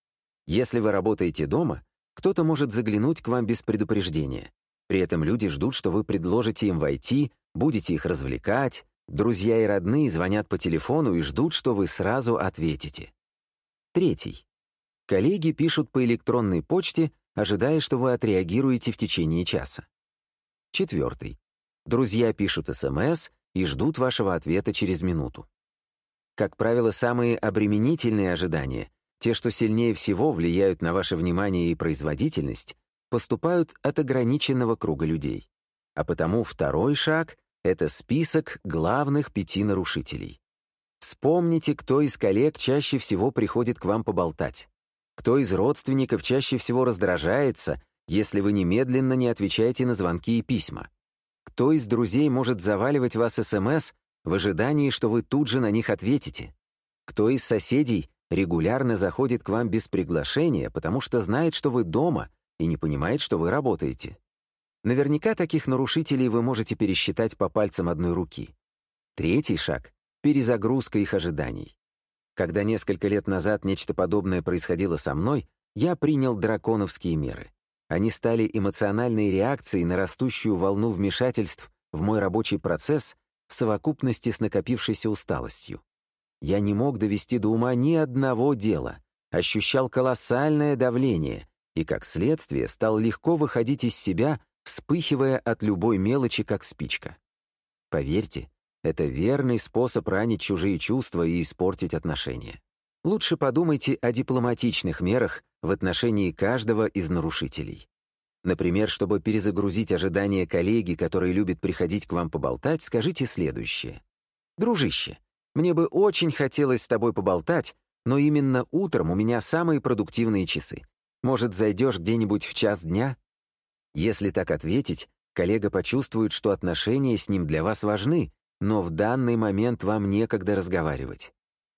Если вы работаете дома, кто-то может заглянуть к вам без предупреждения. При этом люди ждут, что вы предложите им войти, будете их развлекать, друзья и родные звонят по телефону и ждут, что вы сразу ответите. Третий. Коллеги пишут по электронной почте, ожидая, что вы отреагируете в течение часа. Четвертый. Друзья пишут СМС и ждут вашего ответа через минуту. Как правило, самые обременительные ожидания, те, что сильнее всего влияют на ваше внимание и производительность, поступают от ограниченного круга людей. А потому второй шаг — это список главных пяти нарушителей. Вспомните, кто из коллег чаще всего приходит к вам поболтать. Кто из родственников чаще всего раздражается, если вы немедленно не отвечаете на звонки и письма. Кто из друзей может заваливать вас СМС в ожидании, что вы тут же на них ответите? Кто из соседей регулярно заходит к вам без приглашения, потому что знает, что вы дома — и не понимает, что вы работаете. Наверняка таких нарушителей вы можете пересчитать по пальцам одной руки. Третий шаг — перезагрузка их ожиданий. Когда несколько лет назад нечто подобное происходило со мной, я принял драконовские меры. Они стали эмоциональной реакцией на растущую волну вмешательств в мой рабочий процесс в совокупности с накопившейся усталостью. Я не мог довести до ума ни одного дела, ощущал колоссальное давление, и, как следствие, стал легко выходить из себя, вспыхивая от любой мелочи, как спичка. Поверьте, это верный способ ранить чужие чувства и испортить отношения. Лучше подумайте о дипломатичных мерах в отношении каждого из нарушителей. Например, чтобы перезагрузить ожидания коллеги, который любит приходить к вам поболтать, скажите следующее. «Дружище, мне бы очень хотелось с тобой поболтать, но именно утром у меня самые продуктивные часы. Может, зайдешь где-нибудь в час дня? Если так ответить, Коллега почувствует, что отношения с ним для вас важны, но в данный момент вам некогда разговаривать.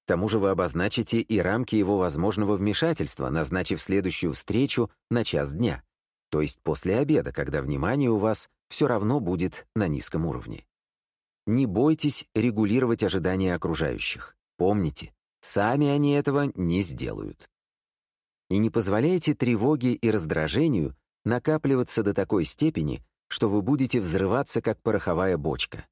К тому же вы обозначите и рамки его возможного вмешательства, назначив следующую встречу на час дня, то есть после обеда, когда внимание у вас все равно будет на низком уровне. Не бойтесь регулировать ожидания окружающих. Помните, сами они этого не сделают. И не позволяйте тревоге и раздражению накапливаться до такой степени, что вы будете взрываться, как пороховая бочка.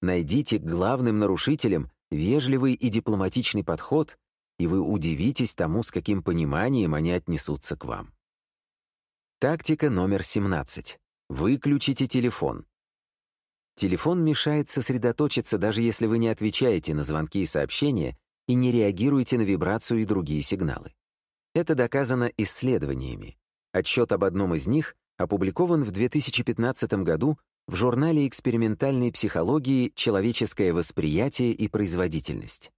Найдите главным нарушителем вежливый и дипломатичный подход, и вы удивитесь тому, с каким пониманием они отнесутся к вам. Тактика номер 17. Выключите телефон. Телефон мешает сосредоточиться, даже если вы не отвечаете на звонки и сообщения и не реагируете на вибрацию и другие сигналы. Это доказано исследованиями. Отчет об одном из них опубликован в 2015 году в журнале экспериментальной психологии «Человеческое восприятие и производительность».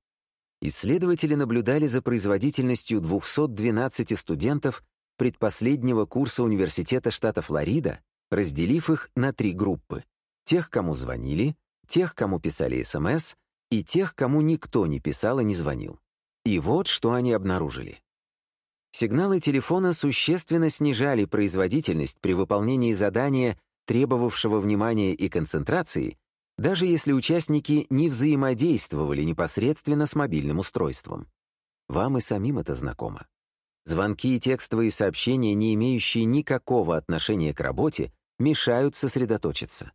Исследователи наблюдали за производительностью 212 студентов предпоследнего курса Университета штата Флорида, разделив их на три группы тех, кому звонили, тех, кому писали СМС, и тех, кому никто не писал и не звонил. И вот что они обнаружили. Сигналы телефона существенно снижали производительность при выполнении задания, требовавшего внимания и концентрации, даже если участники не взаимодействовали непосредственно с мобильным устройством. Вам и самим это знакомо. Звонки и текстовые сообщения, не имеющие никакого отношения к работе, мешают сосредоточиться.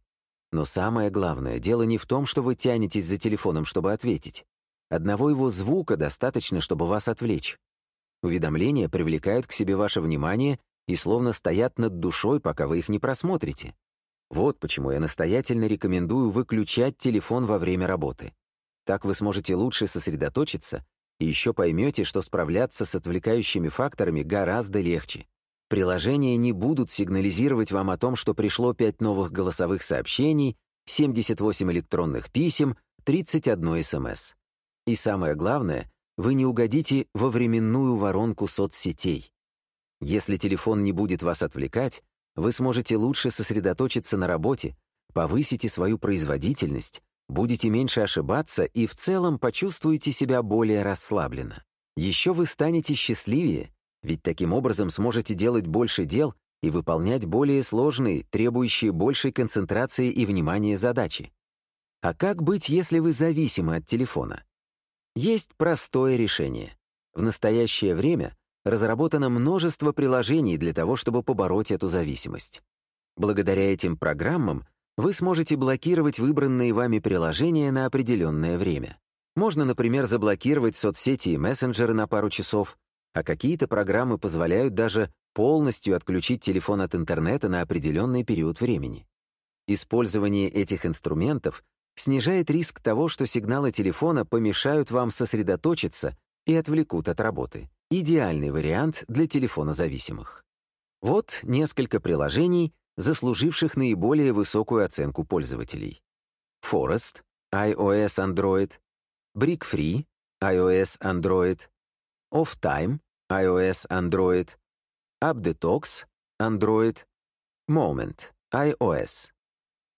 Но самое главное, дело не в том, что вы тянетесь за телефоном, чтобы ответить. Одного его звука достаточно, чтобы вас отвлечь. Уведомления привлекают к себе ваше внимание и словно стоят над душой, пока вы их не просмотрите. Вот почему я настоятельно рекомендую выключать телефон во время работы. Так вы сможете лучше сосредоточиться и еще поймете, что справляться с отвлекающими факторами гораздо легче. Приложения не будут сигнализировать вам о том, что пришло 5 новых голосовых сообщений, 78 электронных писем, 31 СМС. И самое главное, вы не угодите во временную воронку соцсетей. Если телефон не будет вас отвлекать, вы сможете лучше сосредоточиться на работе, повысите свою производительность, будете меньше ошибаться и в целом почувствуете себя более расслабленно. Еще вы станете счастливее, ведь таким образом сможете делать больше дел и выполнять более сложные, требующие большей концентрации и внимания задачи. А как быть, если вы зависимы от телефона? Есть простое решение. В настоящее время разработано множество приложений для того, чтобы побороть эту зависимость. Благодаря этим программам вы сможете блокировать выбранные вами приложения на определенное время. Можно, например, заблокировать соцсети и мессенджеры на пару часов, а какие-то программы позволяют даже полностью отключить телефон от интернета на определенный период времени. Использование этих инструментов снижает риск того, что сигналы телефона помешают вам сосредоточиться и отвлекут от работы. Идеальный вариант для телефонозависимых. Вот несколько приложений, заслуживших наиболее высокую оценку пользователей. Forest, iOS Android, BrickFree, iOS Android, OffTime, iOS, Android, AppDetox, Android, Moment, iOS.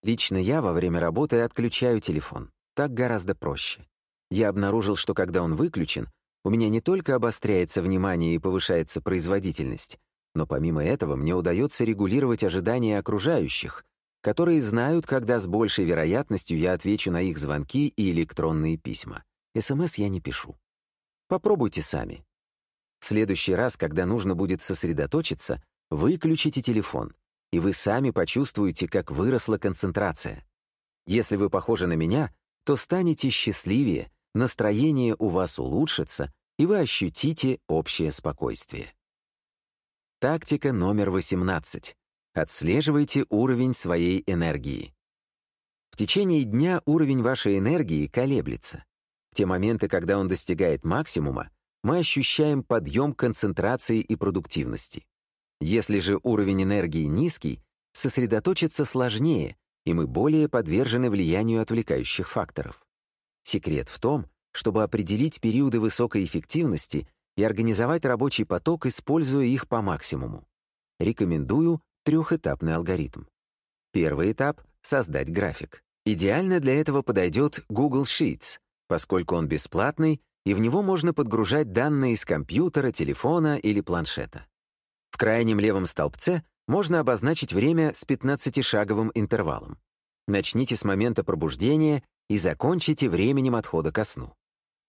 Лично я во время работы отключаю телефон. Так гораздо проще. Я обнаружил, что когда он выключен, у меня не только обостряется внимание и повышается производительность, но помимо этого мне удается регулировать ожидания окружающих, которые знают, когда с большей вероятностью я отвечу на их звонки и электронные письма. СМС я не пишу. Попробуйте сами. В следующий раз, когда нужно будет сосредоточиться, выключите телефон, и вы сами почувствуете, как выросла концентрация. Если вы похожи на меня, то станете счастливее, настроение у вас улучшится, и вы ощутите общее спокойствие. Тактика номер 18. Отслеживайте уровень своей энергии. В течение дня уровень вашей энергии колеблется. В те моменты, когда он достигает максимума, мы ощущаем подъем концентрации и продуктивности. Если же уровень энергии низкий, сосредоточиться сложнее, и мы более подвержены влиянию отвлекающих факторов. Секрет в том, чтобы определить периоды высокой эффективности и организовать рабочий поток, используя их по максимуму. Рекомендую трехэтапный алгоритм. Первый этап — создать график. Идеально для этого подойдет Google Sheets, поскольку он бесплатный, и в него можно подгружать данные из компьютера, телефона или планшета. В крайнем левом столбце можно обозначить время с 15-шаговым интервалом. Начните с момента пробуждения и закончите временем отхода ко сну.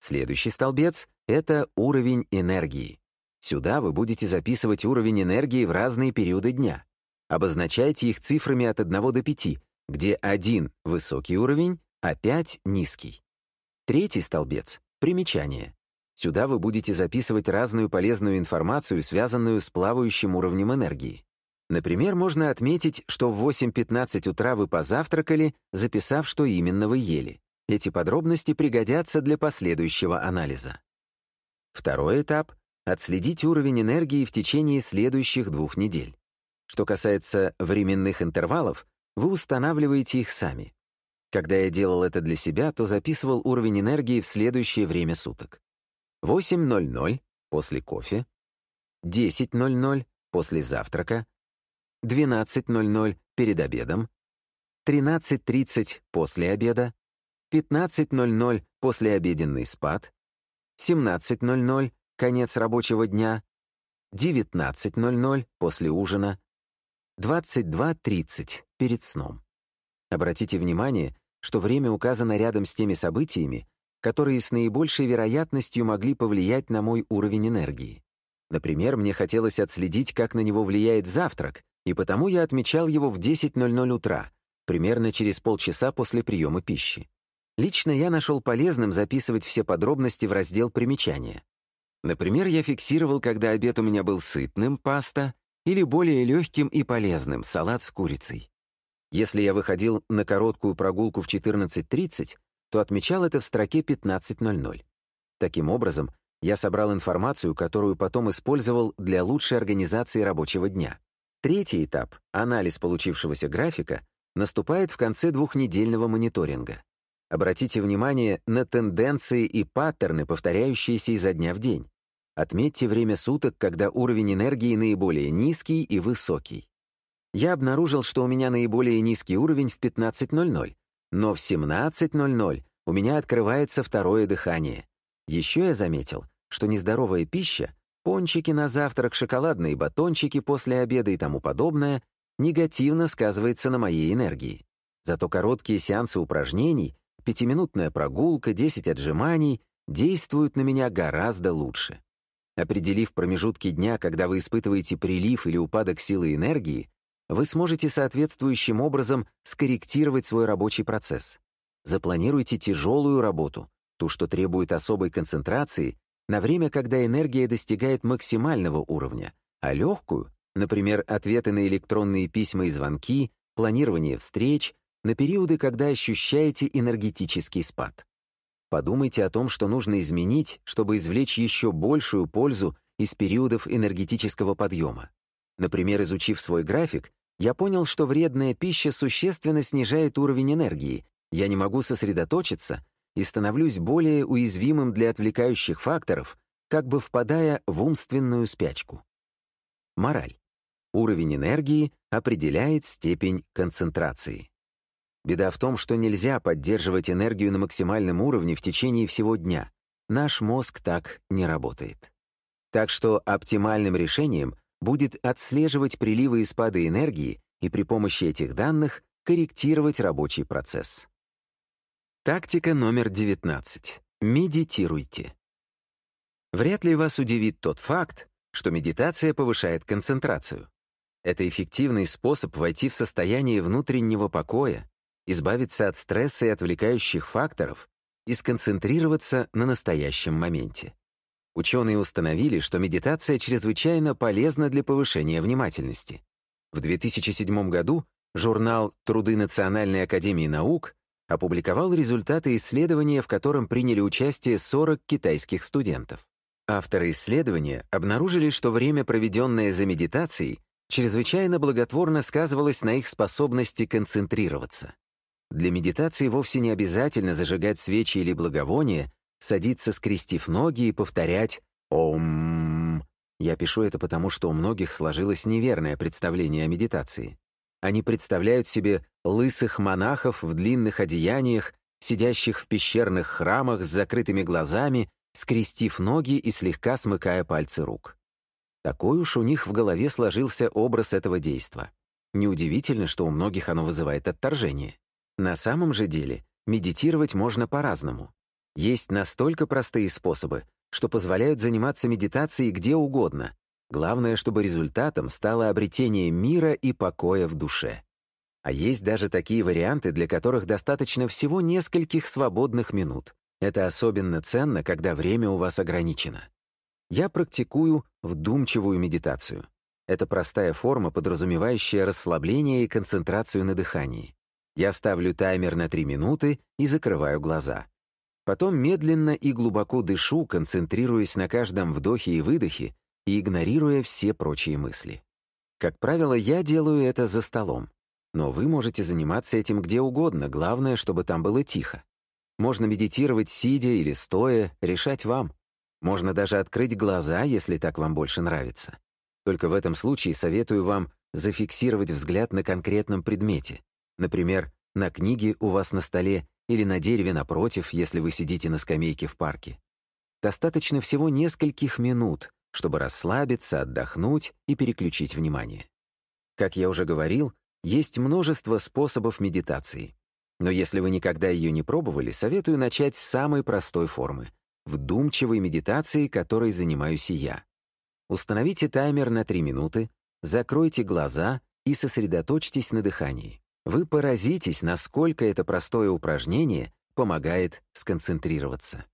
Следующий столбец — это уровень энергии. Сюда вы будете записывать уровень энергии в разные периоды дня. Обозначайте их цифрами от 1 до 5, где 1 — высокий уровень, а 5 — низкий. Третий столбец — примечание. Сюда вы будете записывать разную полезную информацию, связанную с плавающим уровнем энергии. Например, можно отметить, что в 8.15 утра вы позавтракали, записав, что именно вы ели. Эти подробности пригодятся для последующего анализа. Второй этап — отследить уровень энергии в течение следующих двух недель. Что касается временных интервалов, вы устанавливаете их сами. Когда я делал это для себя, то записывал уровень энергии в следующее время суток. 8.00 после кофе, 10.00 после завтрака, 12.00 перед обедом, 13.30 после обеда, 15.00 после обеденный спад, 17.00 конец рабочего дня, 19.00 после ужина, 22.30 перед сном. Обратите внимание, что время указано рядом с теми событиями, которые с наибольшей вероятностью могли повлиять на мой уровень энергии. Например, мне хотелось отследить, как на него влияет завтрак, и потому я отмечал его в 10.00 утра, примерно через полчаса после приема пищи. Лично я нашел полезным записывать все подробности в раздел «Примечания». Например, я фиксировал, когда обед у меня был сытным, паста, или более легким и полезным, салат с курицей. Если я выходил на короткую прогулку в 14.30, то отмечал это в строке 15.00. Таким образом, я собрал информацию, которую потом использовал для лучшей организации рабочего дня. Третий этап, анализ получившегося графика, наступает в конце двухнедельного мониторинга. Обратите внимание на тенденции и паттерны, повторяющиеся изо дня в день. Отметьте время суток, когда уровень энергии наиболее низкий и высокий. Я обнаружил, что у меня наиболее низкий уровень в 15.00, но в 17.00 у меня открывается второе дыхание. Еще я заметил, что нездоровая пища пончики на завтрак, шоколадные батончики после обеда и тому подобное, негативно сказывается на моей энергии. Зато короткие сеансы упражнений, пятиминутная прогулка, 10 отжиманий действуют на меня гораздо лучше. Определив промежутки дня, когда вы испытываете прилив или упадок силы энергии, вы сможете соответствующим образом скорректировать свой рабочий процесс. Запланируйте тяжелую работу, ту, что требует особой концентрации, на время, когда энергия достигает максимального уровня, а легкую, например, ответы на электронные письма и звонки, планирование встреч, на периоды, когда ощущаете энергетический спад. Подумайте о том, что нужно изменить, чтобы извлечь еще большую пользу из периодов энергетического подъема. Например, изучив свой график, я понял, что вредная пища существенно снижает уровень энергии, я не могу сосредоточиться, и становлюсь более уязвимым для отвлекающих факторов, как бы впадая в умственную спячку. Мораль. Уровень энергии определяет степень концентрации. Беда в том, что нельзя поддерживать энергию на максимальном уровне в течение всего дня. Наш мозг так не работает. Так что оптимальным решением будет отслеживать приливы и спады энергии и при помощи этих данных корректировать рабочий процесс. Тактика номер 19. Медитируйте. Вряд ли вас удивит тот факт, что медитация повышает концентрацию. Это эффективный способ войти в состояние внутреннего покоя, избавиться от стресса и отвлекающих факторов и сконцентрироваться на настоящем моменте. Ученые установили, что медитация чрезвычайно полезна для повышения внимательности. В 2007 году журнал «Труды Национальной академии наук» опубликовал результаты исследования, в котором приняли участие 40 китайских студентов. Авторы исследования обнаружили, что время, проведенное за медитацией, чрезвычайно благотворно сказывалось на их способности концентрироваться. Для медитации вовсе не обязательно зажигать свечи или благовония, садиться, скрестив ноги и повторять «Ом». Я пишу это потому, что у многих сложилось неверное представление о медитации. Они представляют себе лысых монахов в длинных одеяниях, сидящих в пещерных храмах с закрытыми глазами, скрестив ноги и слегка смыкая пальцы рук. Такой уж у них в голове сложился образ этого действа. Неудивительно, что у многих оно вызывает отторжение. На самом же деле медитировать можно по-разному. Есть настолько простые способы, что позволяют заниматься медитацией где угодно. Главное, чтобы результатом стало обретение мира и покоя в душе. А есть даже такие варианты, для которых достаточно всего нескольких свободных минут. Это особенно ценно, когда время у вас ограничено. Я практикую вдумчивую медитацию. Это простая форма, подразумевающая расслабление и концентрацию на дыхании. Я ставлю таймер на 3 минуты и закрываю глаза. Потом медленно и глубоко дышу, концентрируясь на каждом вдохе и выдохе и игнорируя все прочие мысли. Как правило, я делаю это за столом. Но вы можете заниматься этим где угодно, главное, чтобы там было тихо. Можно медитировать сидя или стоя, решать вам. Можно даже открыть глаза, если так вам больше нравится. Только в этом случае советую вам зафиксировать взгляд на конкретном предмете. Например, на книге у вас на столе или на дереве напротив, если вы сидите на скамейке в парке. Достаточно всего нескольких минут, чтобы расслабиться, отдохнуть и переключить внимание. Как я уже говорил, есть множество способов медитации. Но если вы никогда ее не пробовали, советую начать с самой простой формы — вдумчивой медитации, которой занимаюсь и я. Установите таймер на 3 минуты, закройте глаза и сосредоточьтесь на дыхании. Вы поразитесь, насколько это простое упражнение помогает сконцентрироваться.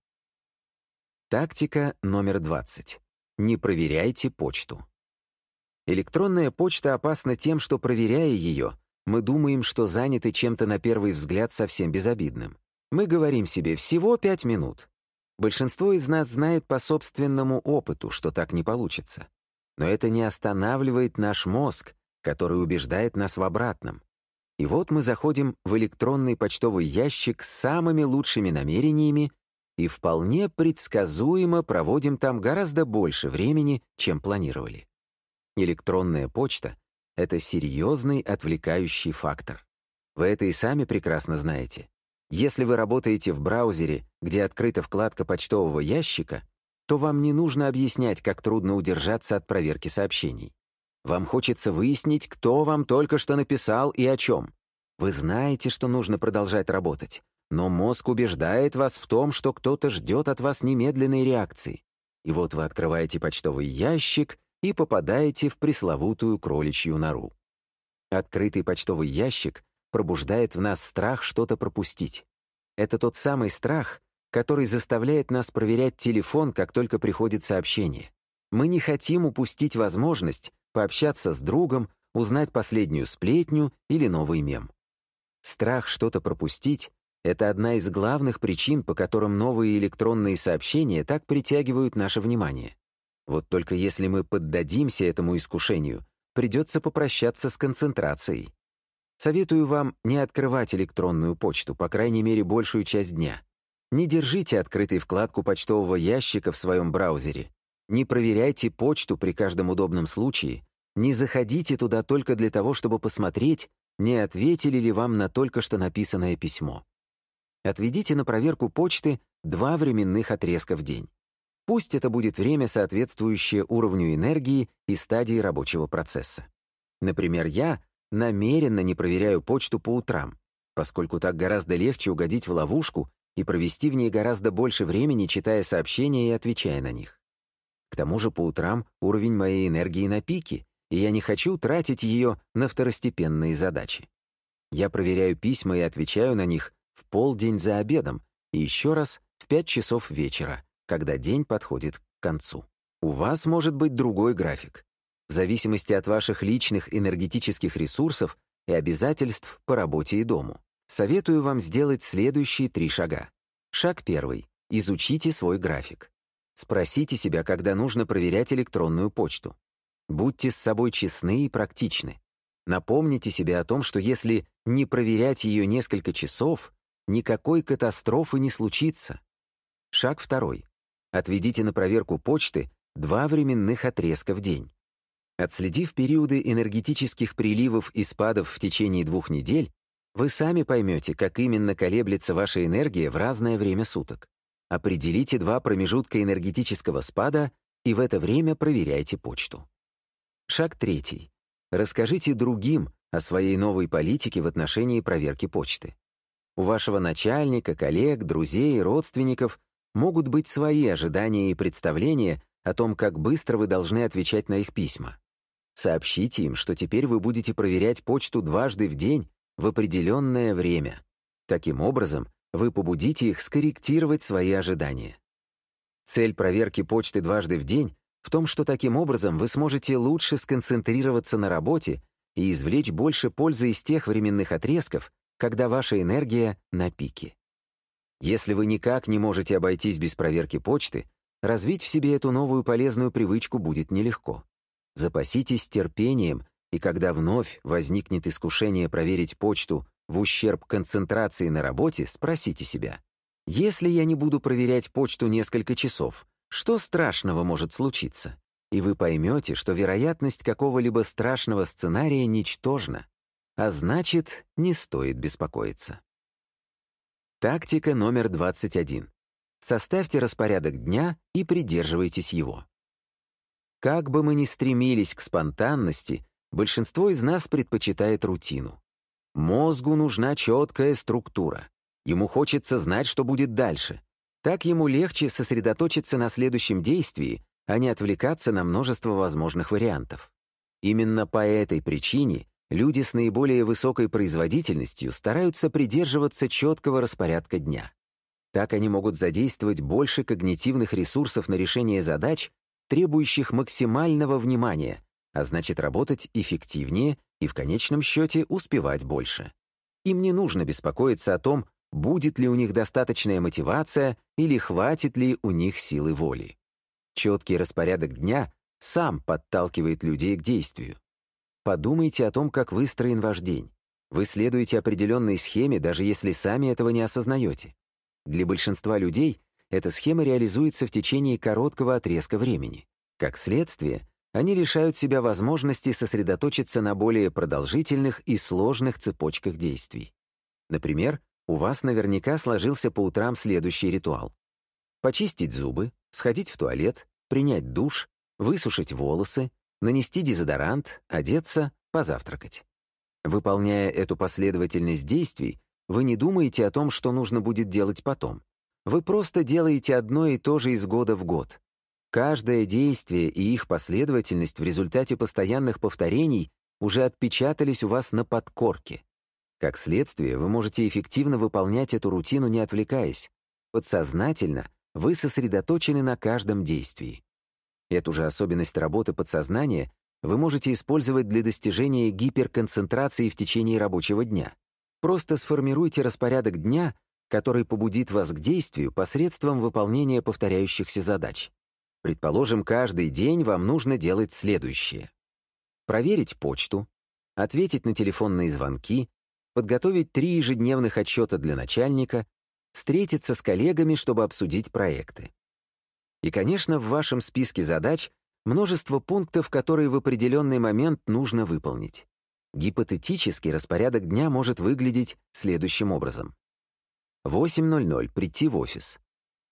Тактика номер 20. Не проверяйте почту. Электронная почта опасна тем, что, проверяя ее, мы думаем, что заняты чем-то на первый взгляд совсем безобидным. Мы говорим себе «всего пять минут». Большинство из нас знает по собственному опыту, что так не получится. Но это не останавливает наш мозг, который убеждает нас в обратном. И вот мы заходим в электронный почтовый ящик с самыми лучшими намерениями и вполне предсказуемо проводим там гораздо больше времени, чем планировали. Электронная почта — это серьезный отвлекающий фактор. Вы это и сами прекрасно знаете. Если вы работаете в браузере, где открыта вкладка почтового ящика, то вам не нужно объяснять, как трудно удержаться от проверки сообщений. Вам хочется выяснить, кто вам только что написал и о чем. Вы знаете, что нужно продолжать работать, но мозг убеждает вас в том, что кто-то ждет от вас немедленной реакции. И вот вы открываете почтовый ящик и попадаете в пресловутую кроличью нору. Открытый почтовый ящик пробуждает в нас страх что-то пропустить. Это тот самый страх, который заставляет нас проверять телефон, как только приходит сообщение. Мы не хотим упустить возможность пообщаться с другом, узнать последнюю сплетню или новый мем. Страх что-то пропустить — это одна из главных причин, по которым новые электронные сообщения так притягивают наше внимание. Вот только если мы поддадимся этому искушению, придется попрощаться с концентрацией. Советую вам не открывать электронную почту, по крайней мере, большую часть дня. Не держите открытой вкладку почтового ящика в своем браузере. Не проверяйте почту при каждом удобном случае. Не заходите туда только для того, чтобы посмотреть, не ответили ли вам на только что написанное письмо. Отведите на проверку почты два временных отрезка в день. Пусть это будет время, соответствующее уровню энергии и стадии рабочего процесса. Например, я намеренно не проверяю почту по утрам, поскольку так гораздо легче угодить в ловушку и провести в ней гораздо больше времени, читая сообщения и отвечая на них. К тому же по утрам уровень моей энергии на пике, и я не хочу тратить ее на второстепенные задачи. Я проверяю письма и отвечаю на них в полдень за обедом и еще раз в 5 часов вечера, когда день подходит к концу. У вас может быть другой график в зависимости от ваших личных энергетических ресурсов и обязательств по работе и дому. Советую вам сделать следующие три шага. Шаг первый. Изучите свой график. Спросите себя, когда нужно проверять электронную почту. Будьте с собой честны и практичны. Напомните себе о том, что если не проверять ее несколько часов, никакой катастрофы не случится. Шаг второй. Отведите на проверку почты два временных отрезка в день. Отследив периоды энергетических приливов и спадов в течение двух недель, вы сами поймете, как именно колеблется ваша энергия в разное время суток. Определите два промежутка энергетического спада и в это время проверяйте почту. Шаг третий. Расскажите другим о своей новой политике в отношении проверки почты. У вашего начальника, коллег, друзей, родственников могут быть свои ожидания и представления о том, как быстро вы должны отвечать на их письма. Сообщите им, что теперь вы будете проверять почту дважды в день в определенное время. Таким образом, вы побудите их скорректировать свои ожидания. Цель проверки почты дважды в день в том, что таким образом вы сможете лучше сконцентрироваться на работе и извлечь больше пользы из тех временных отрезков, когда ваша энергия на пике. Если вы никак не можете обойтись без проверки почты, развить в себе эту новую полезную привычку будет нелегко. Запаситесь терпением, и когда вновь возникнет искушение проверить почту в ущерб концентрации на работе, спросите себя, если я не буду проверять почту несколько часов, что страшного может случиться? И вы поймете, что вероятность какого-либо страшного сценария ничтожна, а значит, не стоит беспокоиться. Тактика номер 21. Составьте распорядок дня и придерживайтесь его. Как бы мы ни стремились к спонтанности, большинство из нас предпочитает рутину. Мозгу нужна четкая структура. Ему хочется знать, что будет дальше. Так ему легче сосредоточиться на следующем действии, а не отвлекаться на множество возможных вариантов. Именно по этой причине люди с наиболее высокой производительностью стараются придерживаться четкого распорядка дня. Так они могут задействовать больше когнитивных ресурсов на решение задач требующих максимального внимания, а значит работать эффективнее и в конечном счете успевать больше. Им не нужно беспокоиться о том, будет ли у них достаточная мотивация или хватит ли у них силы воли. Четкий распорядок дня сам подталкивает людей к действию. Подумайте о том, как выстроен ваш день. Вы следуете определенной схеме, даже если сами этого не осознаете. Для большинства людей эта схема реализуется в течение короткого отрезка времени. Как следствие, они лишают себя возможности сосредоточиться на более продолжительных и сложных цепочках действий. Например, у вас наверняка сложился по утрам следующий ритуал. Почистить зубы, сходить в туалет, принять душ, высушить волосы, нанести дезодорант, одеться, позавтракать. Выполняя эту последовательность действий, вы не думаете о том, что нужно будет делать потом. Вы просто делаете одно и то же из года в год. Каждое действие и их последовательность в результате постоянных повторений уже отпечатались у вас на подкорке. Как следствие, вы можете эффективно выполнять эту рутину, не отвлекаясь. Подсознательно вы сосредоточены на каждом действии. Эту же особенность работы подсознания вы можете использовать для достижения гиперконцентрации в течение рабочего дня. Просто сформируйте распорядок дня который побудит вас к действию посредством выполнения повторяющихся задач. Предположим, каждый день вам нужно делать следующее. Проверить почту, ответить на телефонные звонки, подготовить три ежедневных отчета для начальника, встретиться с коллегами, чтобы обсудить проекты. И, конечно, в вашем списке задач множество пунктов, которые в определенный момент нужно выполнить. Гипотетический распорядок дня может выглядеть следующим образом. 8.00 прийти в офис.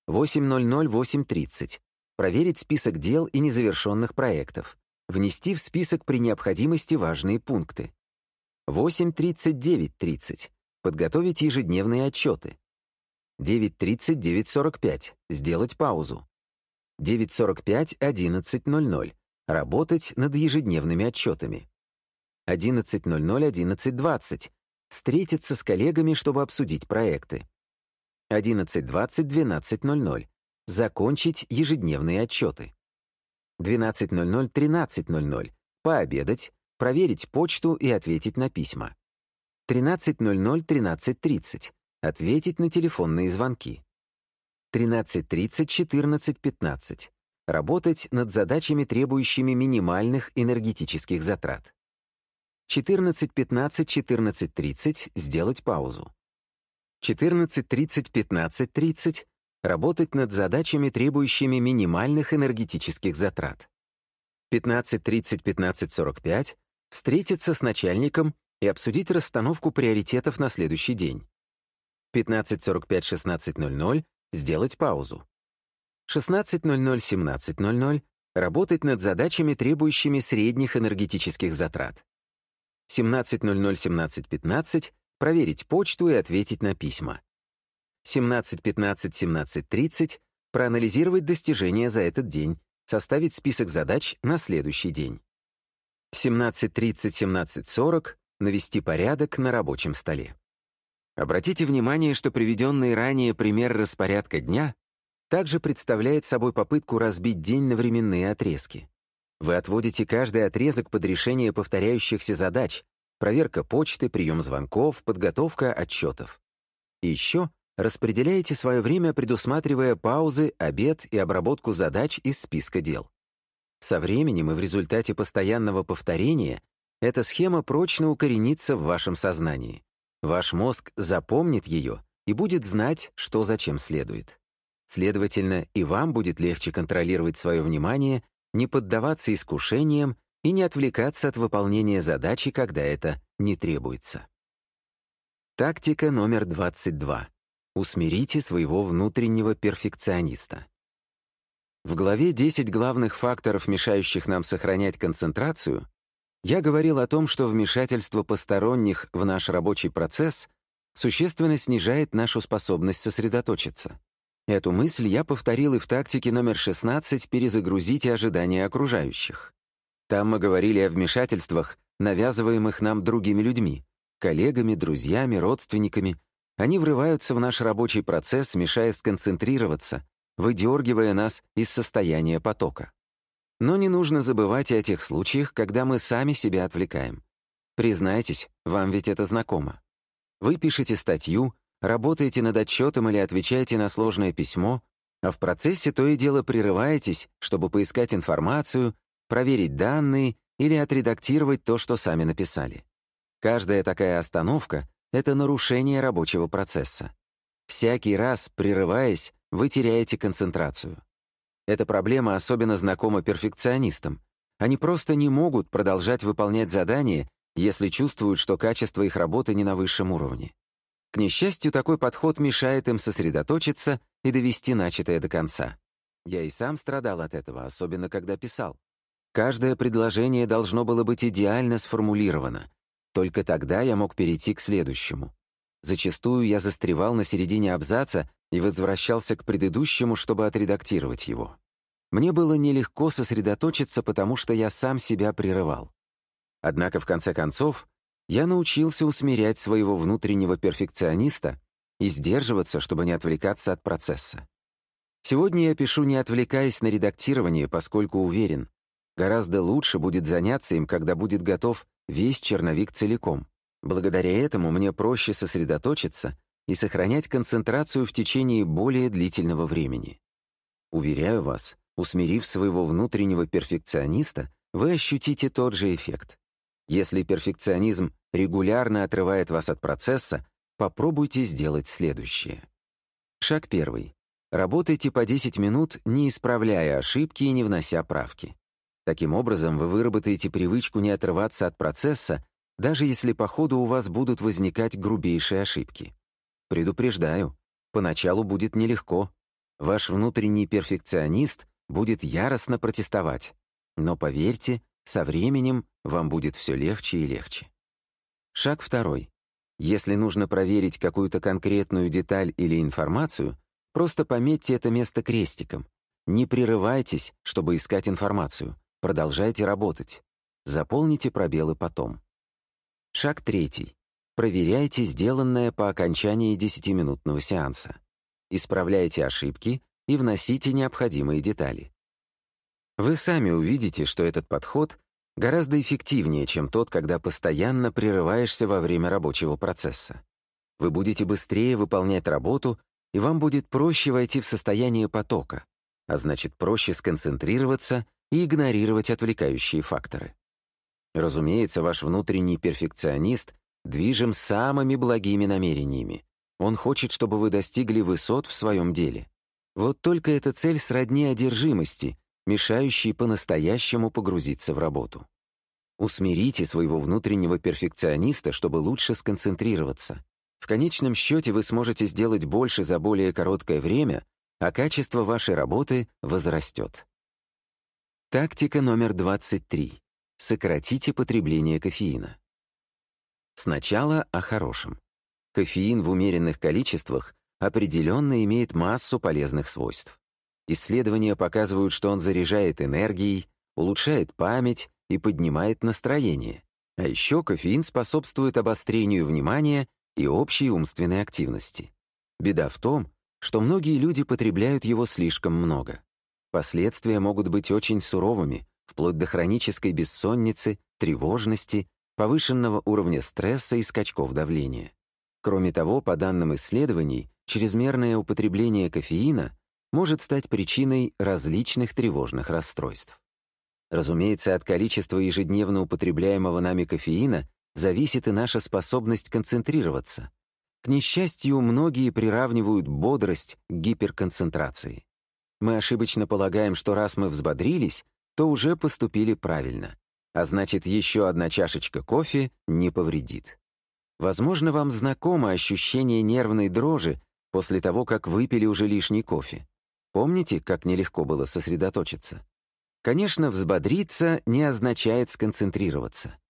8.00 8.30 проверить список дел и незавершенных проектов. Внести в список при необходимости важные пункты. 8.30 9.30 подготовить ежедневные отчеты. 9.30 9.45 сделать паузу. 9.45 11.00 работать над ежедневными отчетами. 11.00 11.20 встретиться с коллегами, чтобы обсудить проекты. 11.20-12.00. Закончить ежедневные отчеты. 12.00-13.00. Пообедать, проверить почту и ответить на письма. 13.00-13.30. Ответить на телефонные звонки. 13.30-14.15. Работать над задачами, требующими минимальных энергетических затрат. 14.15-14.30. Сделать паузу. 14.30-15.30 работать над задачами, требующими минимальных энергетических затрат. 15.30-15.45 встретиться с начальником и обсудить расстановку приоритетов на следующий день. 15.45-16.00 сделать паузу. 16.00-17.00 работать над задачами, требующими средних энергетических затрат. 17.00-17.15 проверить почту и ответить на письма. 17.15-17.30 проанализировать достижения за этот день, составить список задач на следующий день. 17.30-17.40 навести порядок на рабочем столе. Обратите внимание, что приведенный ранее пример распорядка дня также представляет собой попытку разбить день на временные отрезки. Вы отводите каждый отрезок под решение повторяющихся задач, проверка почты, прием звонков, подготовка отчетов. И еще распределяете свое время, предусматривая паузы, обед и обработку задач из списка дел. Со временем и в результате постоянного повторения эта схема прочно укоренится в вашем сознании. Ваш мозг запомнит ее и будет знать, что зачем следует. Следовательно, и вам будет легче контролировать свое внимание, не поддаваться искушениям и не отвлекаться от выполнения задачи, когда это не требуется. Тактика номер 22. Усмирите своего внутреннего перфекциониста. В главе «10 главных факторов, мешающих нам сохранять концентрацию» я говорил о том, что вмешательство посторонних в наш рабочий процесс существенно снижает нашу способность сосредоточиться. Эту мысль я повторил и в тактике номер 16 «Перезагрузите ожидания окружающих». Там мы говорили о вмешательствах, навязываемых нам другими людьми, коллегами, друзьями, родственниками. Они врываются в наш рабочий процесс, мешая сконцентрироваться, выдергивая нас из состояния потока. Но не нужно забывать и о тех случаях, когда мы сами себя отвлекаем. Признайтесь, вам ведь это знакомо. Вы пишете статью, работаете над отчетом или отвечаете на сложное письмо, а в процессе то и дело прерываетесь, чтобы поискать информацию, проверить данные или отредактировать то, что сами написали. Каждая такая остановка — это нарушение рабочего процесса. Всякий раз, прерываясь, вы теряете концентрацию. Эта проблема особенно знакома перфекционистам. Они просто не могут продолжать выполнять задания, если чувствуют, что качество их работы не на высшем уровне. К несчастью, такой подход мешает им сосредоточиться и довести начатое до конца. Я и сам страдал от этого, особенно когда писал. Каждое предложение должно было быть идеально сформулировано. Только тогда я мог перейти к следующему. Зачастую я застревал на середине абзаца и возвращался к предыдущему, чтобы отредактировать его. Мне было нелегко сосредоточиться, потому что я сам себя прерывал. Однако, в конце концов, я научился усмирять своего внутреннего перфекциониста и сдерживаться, чтобы не отвлекаться от процесса. Сегодня я пишу, не отвлекаясь на редактирование, поскольку уверен, гораздо лучше будет заняться им, когда будет готов весь черновик целиком. Благодаря этому мне проще сосредоточиться и сохранять концентрацию в течение более длительного времени. Уверяю вас, усмирив своего внутреннего перфекциониста, вы ощутите тот же эффект. Если перфекционизм регулярно отрывает вас от процесса, попробуйте сделать следующее. Шаг первый. Работайте по 10 минут, не исправляя ошибки и не внося правки. Таким образом, вы выработаете привычку не отрываться от процесса, даже если по ходу у вас будут возникать грубейшие ошибки. Предупреждаю, поначалу будет нелегко. Ваш внутренний перфекционист будет яростно протестовать. Но поверьте, со временем вам будет все легче и легче. Шаг второй. Если нужно проверить какую-то конкретную деталь или информацию, просто пометьте это место крестиком. Не прерывайтесь, чтобы искать информацию. Продолжайте работать. Заполните пробелы потом. Шаг третий. Проверяйте сделанное по окончании 10-минутного сеанса. Исправляйте ошибки и вносите необходимые детали. Вы сами увидите, что этот подход гораздо эффективнее, чем тот, когда постоянно прерываешься во время рабочего процесса. Вы будете быстрее выполнять работу, и вам будет проще войти в состояние потока, а значит, проще сконцентрироваться и игнорировать отвлекающие факторы. Разумеется, ваш внутренний перфекционист движим самыми благими намерениями. Он хочет, чтобы вы достигли высот в своем деле. Вот только эта цель сродни одержимости, мешающий по-настоящему погрузиться в работу. Усмирите своего внутреннего перфекциониста, чтобы лучше сконцентрироваться. В конечном счете вы сможете сделать больше за более короткое время, а качество вашей работы возрастет. Тактика номер 23. Сократите потребление кофеина. Сначала о хорошем. Кофеин в умеренных количествах определенно имеет массу полезных свойств. Исследования показывают, что он заряжает энергией, улучшает память и поднимает настроение. А еще кофеин способствует обострению внимания и общей умственной активности. Беда в том, что многие люди потребляют его слишком много. Последствия могут быть очень суровыми, вплоть до хронической бессонницы, тревожности, повышенного уровня стресса и скачков давления. Кроме того, по данным исследований, чрезмерное употребление кофеина может стать причиной различных тревожных расстройств. Разумеется, от количества ежедневно употребляемого нами кофеина зависит и наша способность концентрироваться. К несчастью, многие приравнивают бодрость к гиперконцентрации. Мы ошибочно полагаем, что раз мы взбодрились, то уже поступили правильно, а значит, еще одна чашечка кофе не повредит. Возможно, вам знакомо ощущение нервной дрожи после того, как выпили уже лишний кофе. Помните, как нелегко было сосредоточиться? Конечно, взбодриться не означает сконцентрироваться.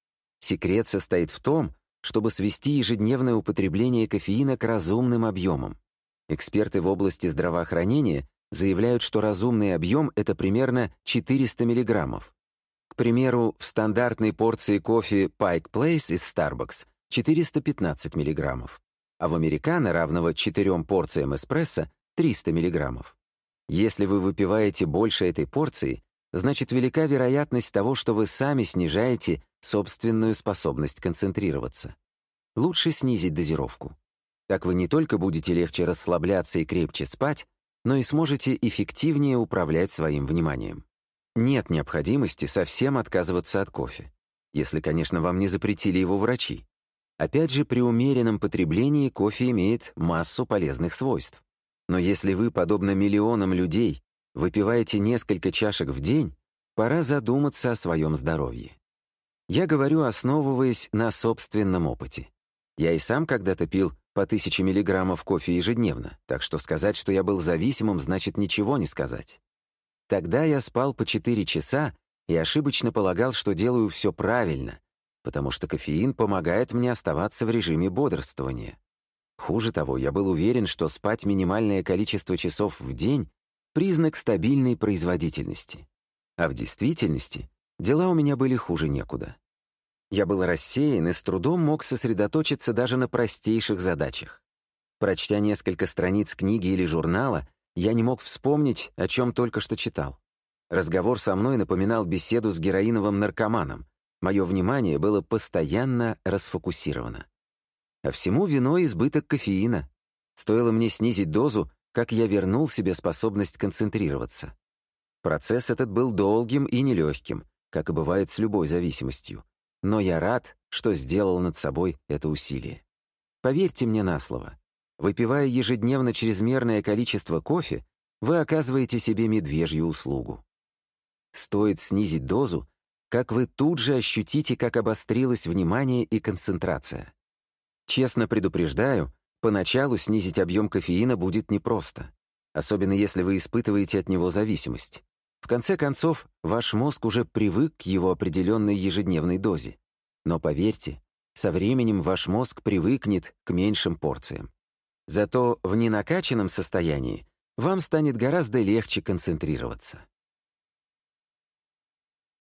Секрет состоит в том, чтобы свести ежедневное употребление кофеина к разумным объемам. Эксперты в области здравоохранения заявляют, что разумный объем — это примерно 400 мг. К примеру, в стандартной порции кофе Pike Place из Starbucks 415 мг, а в американо, равного 4 порциям эспрессо, 300 мг. Если вы выпиваете больше этой порции, значит велика вероятность того, что вы сами снижаете собственную способность концентрироваться. Лучше снизить дозировку. Так вы не только будете легче расслабляться и крепче спать, но и сможете эффективнее управлять своим вниманием. Нет необходимости совсем отказываться от кофе, если, конечно, вам не запретили его врачи. Опять же, при умеренном потреблении кофе имеет массу полезных свойств. Но если вы, подобно миллионам людей, выпиваете несколько чашек в день, пора задуматься о своем здоровье. Я говорю, основываясь на собственном опыте. Я и сам когда-то пил по 1000 миллиграммов кофе ежедневно, так что сказать, что я был зависимым, значит ничего не сказать. Тогда я спал по 4 часа и ошибочно полагал, что делаю все правильно, потому что кофеин помогает мне оставаться в режиме бодрствования. Хуже того, я был уверен, что спать минимальное количество часов в день — признак стабильной производительности. А в действительности дела у меня были хуже некуда. Я был рассеян и с трудом мог сосредоточиться даже на простейших задачах. Прочтя несколько страниц книги или журнала, я не мог вспомнить, о чем только что читал. Разговор со мной напоминал беседу с героиновым наркоманом. Мое внимание было постоянно расфокусировано. А всему виной избыток кофеина. Стоило мне снизить дозу, как я вернул себе способность концентрироваться. Процесс этот был долгим и нелегким, как и бывает с любой зависимостью. Но я рад, что сделал над собой это усилие. Поверьте мне на слово. Выпивая ежедневно чрезмерное количество кофе, вы оказываете себе медвежью услугу. Стоит снизить дозу, как вы тут же ощутите, как обострилось внимание и концентрация. Честно предупреждаю, поначалу снизить объем кофеина будет непросто, особенно если вы испытываете от него зависимость. В конце концов, ваш мозг уже привык к его определенной ежедневной дозе. Но поверьте, со временем ваш мозг привыкнет к меньшим порциям. Зато в ненакаченном состоянии вам станет гораздо легче концентрироваться.